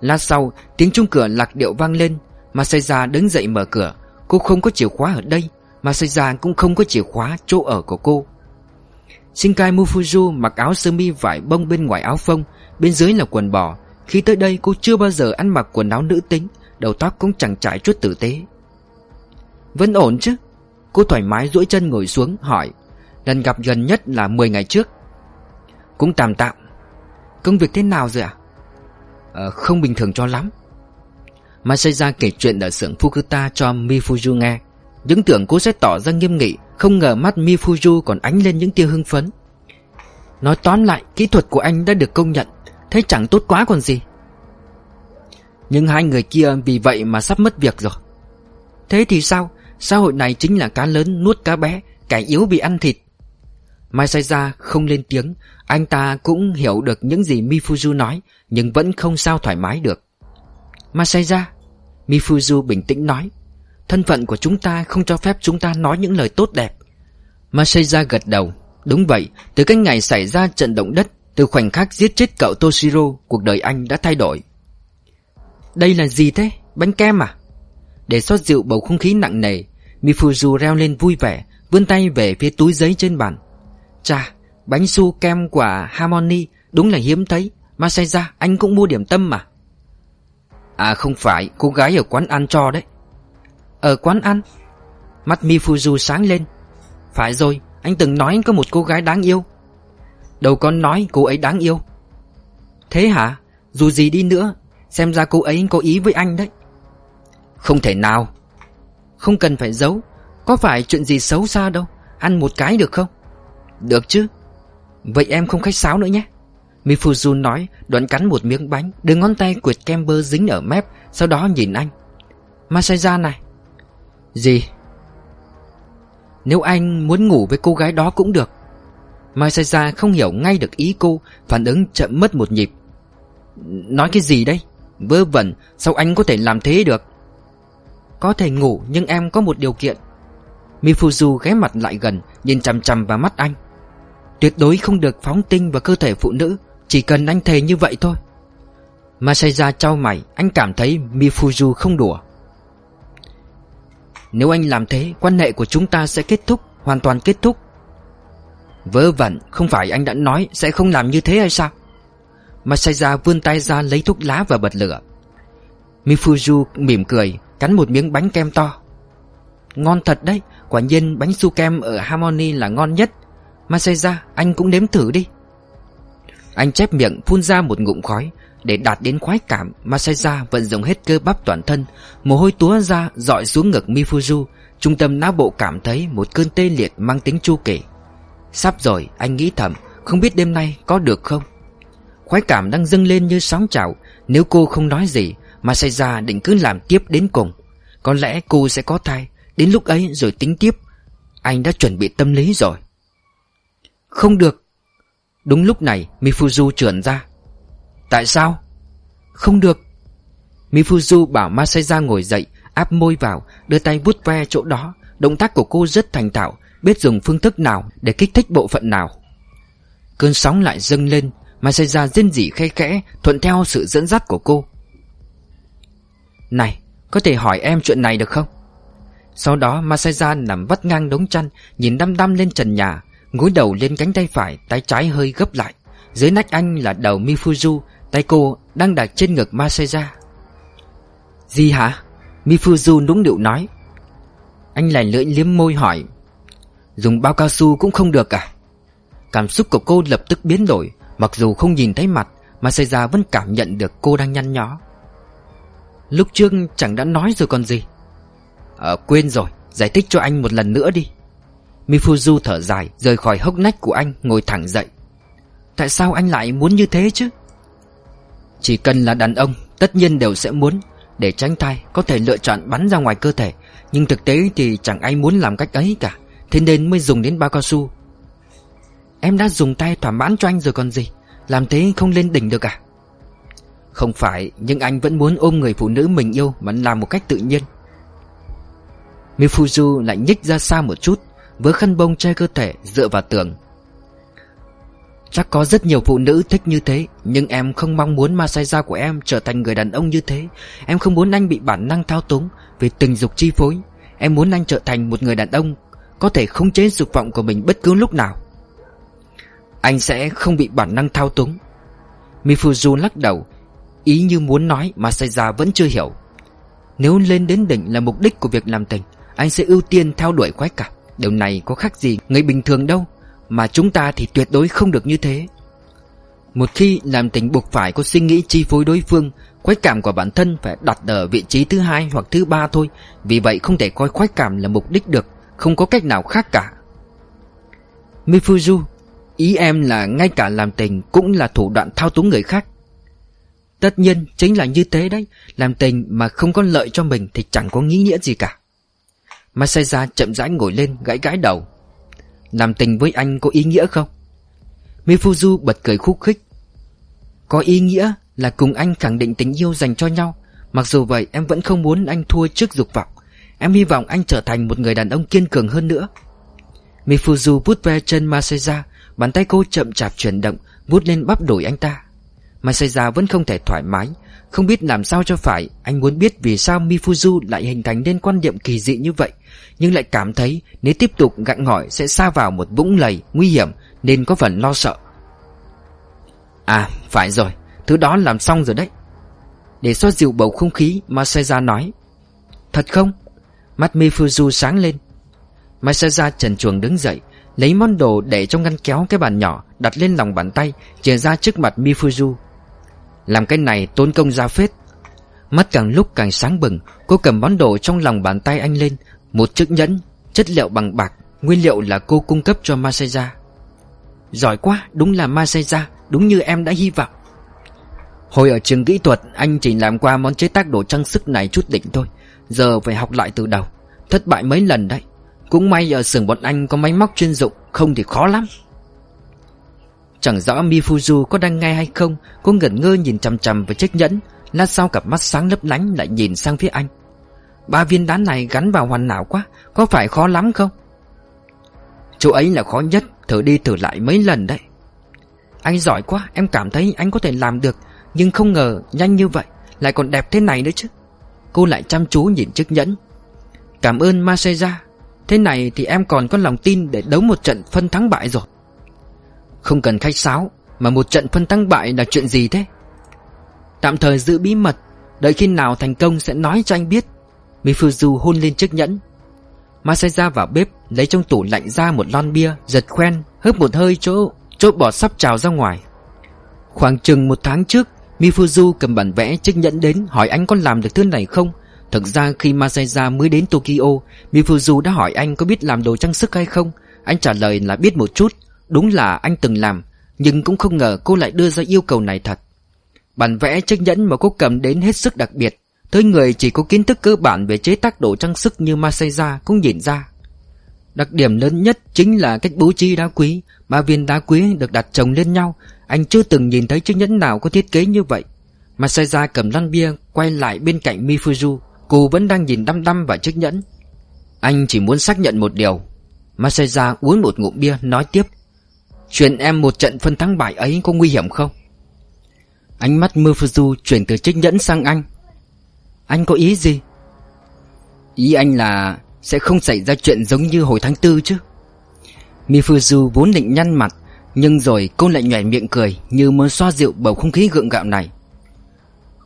Lát sau, tiếng chuông cửa lạc điệu vang lên. Masaya đứng dậy mở cửa. Cô không có chìa khóa ở đây. Masaya cũng không có chìa khóa chỗ ở của cô. Shinkai Mufuju mặc áo sơ mi vải bông bên ngoài áo phông, Bên dưới là quần bò. Khi tới đây cô chưa bao giờ ăn mặc quần áo nữ tính, Đầu tóc cũng chẳng trải chút tử tế. Vẫn ổn chứ? Cô thoải mái duỗi chân ngồi xuống, hỏi. Lần gặp gần nhất là 10 ngày trước. Cũng tạm tạm. Công việc thế nào rồi ạ? À? không bình thường cho lắm. Masaya kể chuyện ở xưởng Fukuta cho Mifuju nghe. Những tưởng cô sẽ tỏ ra nghiêm nghị, Không ngờ mắt Mifuju còn ánh lên những tia hưng phấn. Nói tóm lại, Kỹ thuật của anh đã được công nhận. Thế chẳng tốt quá còn gì. Nhưng hai người kia vì vậy mà sắp mất việc rồi. Thế thì sao? Xã hội này chính là cá lớn nuốt cá bé, Kẻ yếu bị ăn thịt. Masaya không lên tiếng, Anh ta cũng hiểu được những gì Mifuzu nói, Nhưng vẫn không sao thoải mái được. Masaya Mifuzu bình tĩnh nói, Thân phận của chúng ta không cho phép chúng ta nói những lời tốt đẹp. Masaya gật đầu, Đúng vậy, Từ cái ngày xảy ra trận động đất từ khoảnh khắc giết chết cậu Toshiro Cuộc đời anh đã thay đổi. Đây là gì thế? Bánh kem à? Để xót dịu bầu không khí nặng nề Mifuzu reo lên vui vẻ Vươn tay về phía túi giấy trên bàn. Chà, bánh su kem của Harmony đúng là hiếm thấy. Masaya anh cũng mua điểm tâm mà. À không phải, cô gái ở quán ăn cho đấy. Ở quán ăn? Mắt Mifuzu sáng lên. Phải rồi, anh từng nói anh có một cô gái đáng yêu. Đâu có nói cô ấy đáng yêu. Thế hả? Dù gì đi nữa, Xem ra cô ấy có ý với anh đấy. Không thể nào. Không cần phải giấu. Có phải chuyện gì xấu xa đâu? Ăn một cái được không? Được chứ. Vậy em không khách sáo nữa nhé. Mifuzu nói đoạn cắn một miếng bánh, Đưa ngón tay quệt kem bơ dính ở mép, Sau đó nhìn anh. Masaya này. Gì? Nếu anh muốn ngủ với cô gái đó cũng được. Mai Shaya không hiểu ngay được ý cô, Phản ứng chậm mất một nhịp. Nói cái gì đấy? Vơ vẩn, Sao anh có thể làm thế được? Có thể ngủ, nhưng em có một điều kiện. Mifuzu ghé mặt lại gần, Nhìn chằm chằm vào mắt anh. Tuyệt đối không được phóng tinh vào cơ thể phụ nữ, Chỉ cần anh thề như vậy thôi. Masaya trao mày, Anh cảm thấy Mifuzu không đùa. Nếu anh làm thế, Quan hệ của chúng ta sẽ kết thúc, Hoàn toàn kết thúc. Vớ vẩn, Không phải anh đã nói Sẽ không làm như thế hay sao? Masaya vươn tay ra lấy thuốc lá và bật lửa. Mifuju mỉm cười, Cắn một miếng bánh kem to. Ngon thật đấy, Quả nhiên bánh su kem ở Harmony là ngon nhất. Masaya, anh cũng nếm thử đi. Anh chép miệng, phun ra một ngụm khói. Để đạt đến khoái cảm, Masaya vận dụng hết cơ bắp toàn thân. Mồ hôi túa ra, dọi xuống ngực Mifuju Trung tâm não bộ cảm thấy một cơn tê liệt mang tính chu kỳ. Sắp rồi, anh nghĩ thầm, Không biết đêm nay có được không? Khoái cảm đang dâng lên như sóng trào Nếu cô không nói gì, mà Sayya định cứ làm tiếp đến cùng, Có lẽ cô sẽ có thai, Đến lúc ấy rồi tính tiếp. Anh đã chuẩn bị tâm lý rồi. Không được. Đúng lúc này, Mifuzu trườn ra. Tại sao? Không được. Mifuzu bảo Masaya ngồi dậy, Áp môi vào, Đưa tay vút ve chỗ đó. Động tác của cô rất thành thạo Biết dùng phương thức nào để kích thích bộ phận nào. Cơn sóng lại dâng lên Masaya rên rỉ khe khẽ, Thuận theo sự dẫn dắt của cô. Này, Có thể hỏi em chuyện này được không? Sau đó, Masaya nằm vắt ngang đống chăn, Nhìn đăm đăm lên trần nhà, Gối đầu lên cánh tay phải, Tay trái hơi gấp lại. Dưới nách anh là đầu Mifuzu, Tay cô đang đặt trên ngực Masaya. Gì hả? Mifuzu nũng điệu nói. Anh lại lưỡi liếm môi hỏi. Dùng bao cao su cũng không được à Cảm xúc của cô lập tức biến đổi, Mặc dù không nhìn thấy mặt Masaya vẫn cảm nhận được cô đang nhăn nhó. Lúc trước chẳng đã nói rồi còn gì. Ờ quên rồi, Giải thích cho anh một lần nữa đi. Mifuzu thở dài, Rời khỏi hốc nách của anh, ngồi thẳng dậy. Tại sao anh lại muốn như thế chứ? Chỉ cần là đàn ông, Tất nhiên đều sẽ muốn. Để tránh thai, có thể lựa chọn bắn ra ngoài cơ thể, Nhưng thực tế thì chẳng ai muốn làm cách ấy cả. Thế nên mới dùng đến bao cao su. Em đã dùng tay thỏa mãn cho anh rồi còn gì? Làm thế không lên đỉnh được à? Không phải, Nhưng anh vẫn muốn ôm người phụ nữ mình yêu Mà làm một cách tự nhiên. Mifuzu lại nhích ra xa một chút, Với khăn bông che cơ thể dựa vào tường. Chắc có rất nhiều phụ nữ thích như thế, Nhưng em không mong muốn Masaya của em trở thành người đàn ông như thế. Em không muốn anh bị bản năng thao túng Vì tình dục chi phối. Em muốn anh trở thành một người đàn ông có thể khống chế dục vọng của mình bất cứ lúc nào. Anh sẽ không bị bản năng thao túng. Mifuzu lắc đầu, Ý như muốn nói mà Masaya vẫn chưa hiểu. Nếu lên đến đỉnh là mục đích của việc làm tình, Anh sẽ ưu tiên theo đuổi khoái cảm. Điều này có khác gì người bình thường đâu, mà chúng ta thì tuyệt đối không được như thế. Một khi làm tình buộc phải có suy nghĩ chi phối đối phương, Khoái cảm của bản thân phải đặt ở vị trí thứ hai hoặc thứ ba thôi. Vì vậy không thể coi khoái cảm là mục đích được. Không có cách nào khác cả. Mifuzu, Ý em là ngay cả làm tình cũng là thủ đoạn thao túng người khác. Tất nhiên chính là như thế đấy, Làm tình mà không có lợi cho mình thì chẳng có nghĩ nghĩa gì cả. Masaya chậm rãi ngồi lên, gãi gãi đầu. Làm tình với anh có ý nghĩa không? Mifuzu bật cười khúc khích. Có ý nghĩa là cùng anh khẳng định tình yêu dành cho nhau, Mặc dù vậy em vẫn không muốn anh thua trước dục vọng. Em hy vọng anh trở thành một người đàn ông kiên cường hơn nữa Mifuzu vút ve chân Maseja Bàn tay cô chậm chạp chuyển động Vút lên bắp đùi anh ta Maseja vẫn không thể thoải mái Không biết làm sao cho phải Anh muốn biết vì sao Mifuzu lại hình thành nên quan điểm kỳ dị như vậy nhưng lại cảm thấy nếu tiếp tục gặng ngỏi sẽ xa vào một vũng lầy nguy hiểm nên có phần lo sợ. À, phải rồi, thứ đó làm xong rồi đấy. Để xoa dịu bầu không khí, Maseja nói. Thật không? Mắt Mifuzu sáng lên. Masaya trần chuồng đứng dậy, lấy món đồ để trong ngăn kéo cái bàn nhỏ, đặt lên lòng bàn tay, chìa ra trước mặt Mifuzu. Làm cái này tốn công ra phết. Mắt càng lúc càng sáng bừng, cô cầm món đồ trong lòng bàn tay anh lên, một chiếc nhẫn Chất liệu bằng bạc Nguyên liệu là cô cung cấp cho Masaya Giỏi quá Đúng là Masaya Đúng như em đã hy vọng Hồi ở trường kỹ thuật Anh chỉ làm qua món chế tác đồ trang sức này chút đỉnh thôi Giờ phải học lại từ đầu. Thất bại mấy lần đấy. Cũng may ở xưởng bọn anh có máy móc chuyên dụng, Không thì khó lắm. Chẳng rõ Mifuzu có đang nghe hay không Cô ngẩn ngơ nhìn chằm chằm vào chiếc nhẫn, Lát sau cặp mắt sáng lấp lánh lại nhìn sang phía anh. Ba viên đá này gắn vào hoàn hảo quá, Có phải khó lắm không? Chỗ ấy là khó nhất, Thử đi thử lại mấy lần đấy. Anh giỏi quá, Em cảm thấy anh có thể làm được, Nhưng không ngờ nhanh như vậy, Lại còn đẹp thế này nữa chứ. Cô lại chăm chú nhìn chiếc nhẫn. Cảm ơn Masaya. Thế này thì em còn có lòng tin để đấu một trận phân thắng bại rồi. Không cần khách sáo, Mà một trận phân thắng bại là chuyện gì thế? Tạm thời giữ bí mật, Đợi khi nào thành công sẽ nói cho anh biết. Mifuzu hôn lên chiếc nhẫn. Masaya vào bếp, Lấy trong tủ lạnh ra một lon bia, Giật khoen, Hớp một hơi chỗ Chỗ bỏ sắp trào ra ngoài. Khoảng chừng một tháng trước Mifuzu cầm bản vẽ chiếc nhẫn đến Hỏi anh có làm được thứ này không? Thực ra khi Masaya mới đến Tokyo, Mifuzu đã hỏi anh có biết làm đồ trang sức hay không? Anh trả lời là biết một chút. Đúng là anh từng làm, Nhưng cũng không ngờ cô lại đưa ra yêu cầu này thật. Bản vẽ chiếc nhẫn mà cô cầm đến hết sức đặc biệt. Tới người chỉ có kiến thức cơ bản về chế tác đồ trang sức như Masaya cũng nhìn ra. Đặc điểm lớn nhất chính là cách bố trí đá quý. Ba viên đá quý được đặt chồng lên nhau. Anh chưa từng nhìn thấy chiếc nhẫn nào có thiết kế như vậy. Masaya cầm lon bia, quay lại bên cạnh Mifuzu. Cô vẫn đang nhìn đăm đăm vào chiếc nhẫn. Anh chỉ muốn xác nhận một điều. Masaya uống một ngụm bia, nói tiếp. Chuyện em một trận phân thắng bại ấy có nguy hiểm không? Ánh mắt Mifuzu chuyển từ chiếc nhẫn sang anh. Anh có ý gì? Ý anh là sẽ không xảy ra chuyện giống như hồi tháng tư chứ. Mifuzu vốn định nhăn mặt. Nhưng rồi cô lại nhảy miệng cười Như muốn xoa dịu bầu không khí gượng gạo này.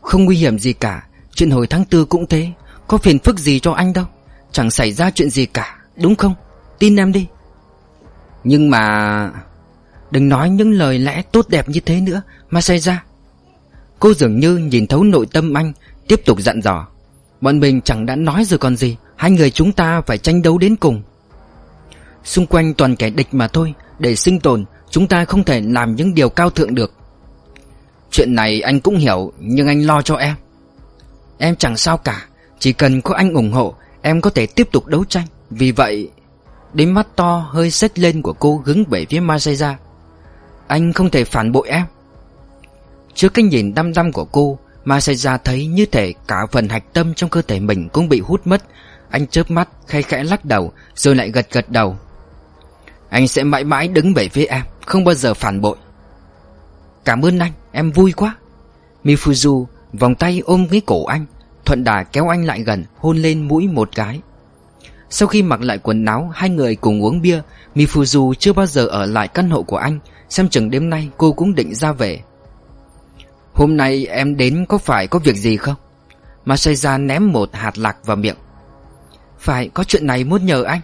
Không nguy hiểm gì cả, Chuyện hồi tháng tư cũng thế. Có phiền phức gì cho anh đâu. Chẳng xảy ra chuyện gì cả, Đúng không? Tin em đi. Nhưng mà Đừng nói những lời lẽ tốt đẹp như thế nữa Mà xảy ra. Cô dường như nhìn thấu nội tâm anh, Tiếp tục dặn dò. Bọn mình chẳng đã nói rồi còn gì, Hai người chúng ta phải tranh đấu đến cùng. Xung quanh toàn kẻ địch mà thôi, Để sinh tồn Chúng ta không thể làm những điều cao thượng được. Chuyện này anh cũng hiểu, Nhưng anh lo cho em. Em chẳng sao cả, Chỉ cần có anh ủng hộ, Em có thể tiếp tục đấu tranh. Vì vậy, Đôi mắt to hơi xếch lên của cô hướng về phía Masaya Anh không thể phản bội em. Trước cái nhìn đăm đăm của cô Masaya thấy như thể cả phần hạch tâm trong cơ thể mình cũng bị hút mất. Anh chớp mắt khay khẽ lắc đầu, Rồi lại gật gật đầu. Anh sẽ mãi mãi đứng về phía em. Không bao giờ phản bội. Cảm ơn anh, Em vui quá. Mifuzu vòng tay ôm cái cổ anh, Thuận đà kéo anh lại gần, Hôn lên mũi một cái. Sau khi mặc lại quần áo, Hai người cùng uống bia, Mifuzu chưa bao giờ ở lại căn hộ của anh. Xem chừng đêm nay cô cũng định ra về. Hôm nay em đến có phải có việc gì không? Masaya ném một hạt lạc vào miệng. Phải, có chuyện này muốn nhờ anh.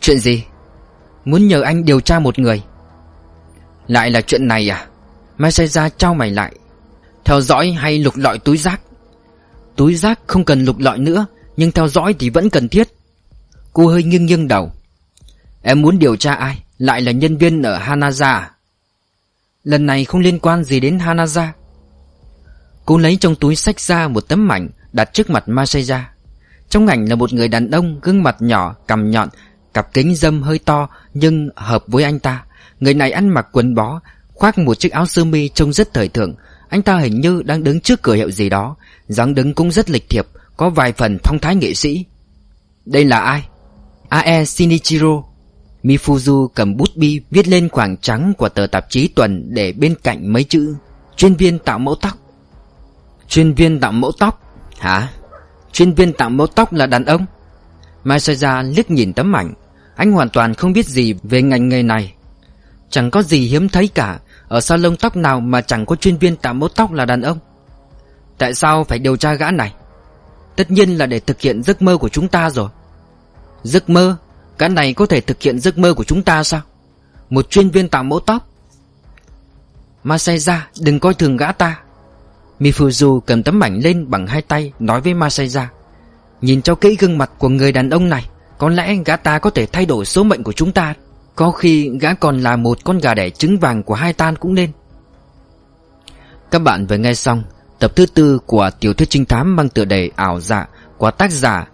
Chuyện gì? Muốn nhờ anh điều tra một người. Lại là chuyện này à? Masaya trao mày lại. Theo dõi hay lục lọi túi rác? Túi rác không cần lục lọi nữa Nhưng theo dõi thì vẫn cần thiết. Cô hơi nghiêng nghiêng đầu. Em muốn điều tra ai? Lại là nhân viên ở Hanaza à? Lần này không liên quan gì đến Hanaza. Cô lấy trong túi sách ra một tấm ảnh Đặt trước mặt Masaya Trong ảnh là một người đàn ông Gương mặt nhỏ, cằm nhọn Cặp kính dâm hơi to Nhưng hợp với anh ta. Người này ăn mặc quần bó, Khoác một chiếc áo sơ mi trông rất thời thượng. Anh ta hình như đang đứng trước cửa hiệu gì đó. Dáng đứng cũng rất lịch thiệp, Có vài phần phong thái nghệ sĩ. Đây là ai? Ae Shinichiro. Mifuzu cầm bút bi viết lên khoảng trắng của tờ tạp chí tuần để bên cạnh mấy chữ, Chuyên viên tạo mẫu tóc. Chuyên viên tạo mẫu tóc? Hả? Chuyên viên tạo mẫu tóc là đàn ông? Masaya liếc nhìn tấm ảnh. Anh hoàn toàn không biết gì về ngành nghề này. Chẳng có gì hiếm thấy cả. Ở salon tóc nào mà chẳng có chuyên viên tạo mẫu tóc là đàn ông? Tại sao phải điều tra gã này? Tất nhiên là để thực hiện giấc mơ của chúng ta rồi. Giấc mơ? Gã này có thể thực hiện giấc mơ của chúng ta sao? Một chuyên viên tạo mẫu tóc? Masaya đừng coi thường gã ta. Mifuzu cầm tấm ảnh lên bằng hai tay, Nói với Masaya Nhìn cho kỹ gương mặt của người đàn ông này, Có lẽ gã ta có thể thay đổi số mệnh của chúng ta. Có khi gã còn là một con gà đẻ trứng vàng của hai tan cũng nên. Các bạn vừa nghe xong Tập thứ tư của tiểu thuyết trinh thám mang tựa đề ảo dạ Của tác giả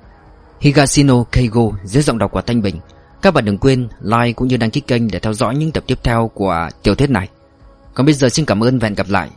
Higashino Keigo dưới giọng đọc của Thanh Bình. Các bạn đừng quên like cũng như đăng ký kênh để theo dõi những tập tiếp theo của tiểu thuyết này. Còn bây giờ xin cảm ơn và hẹn gặp lại.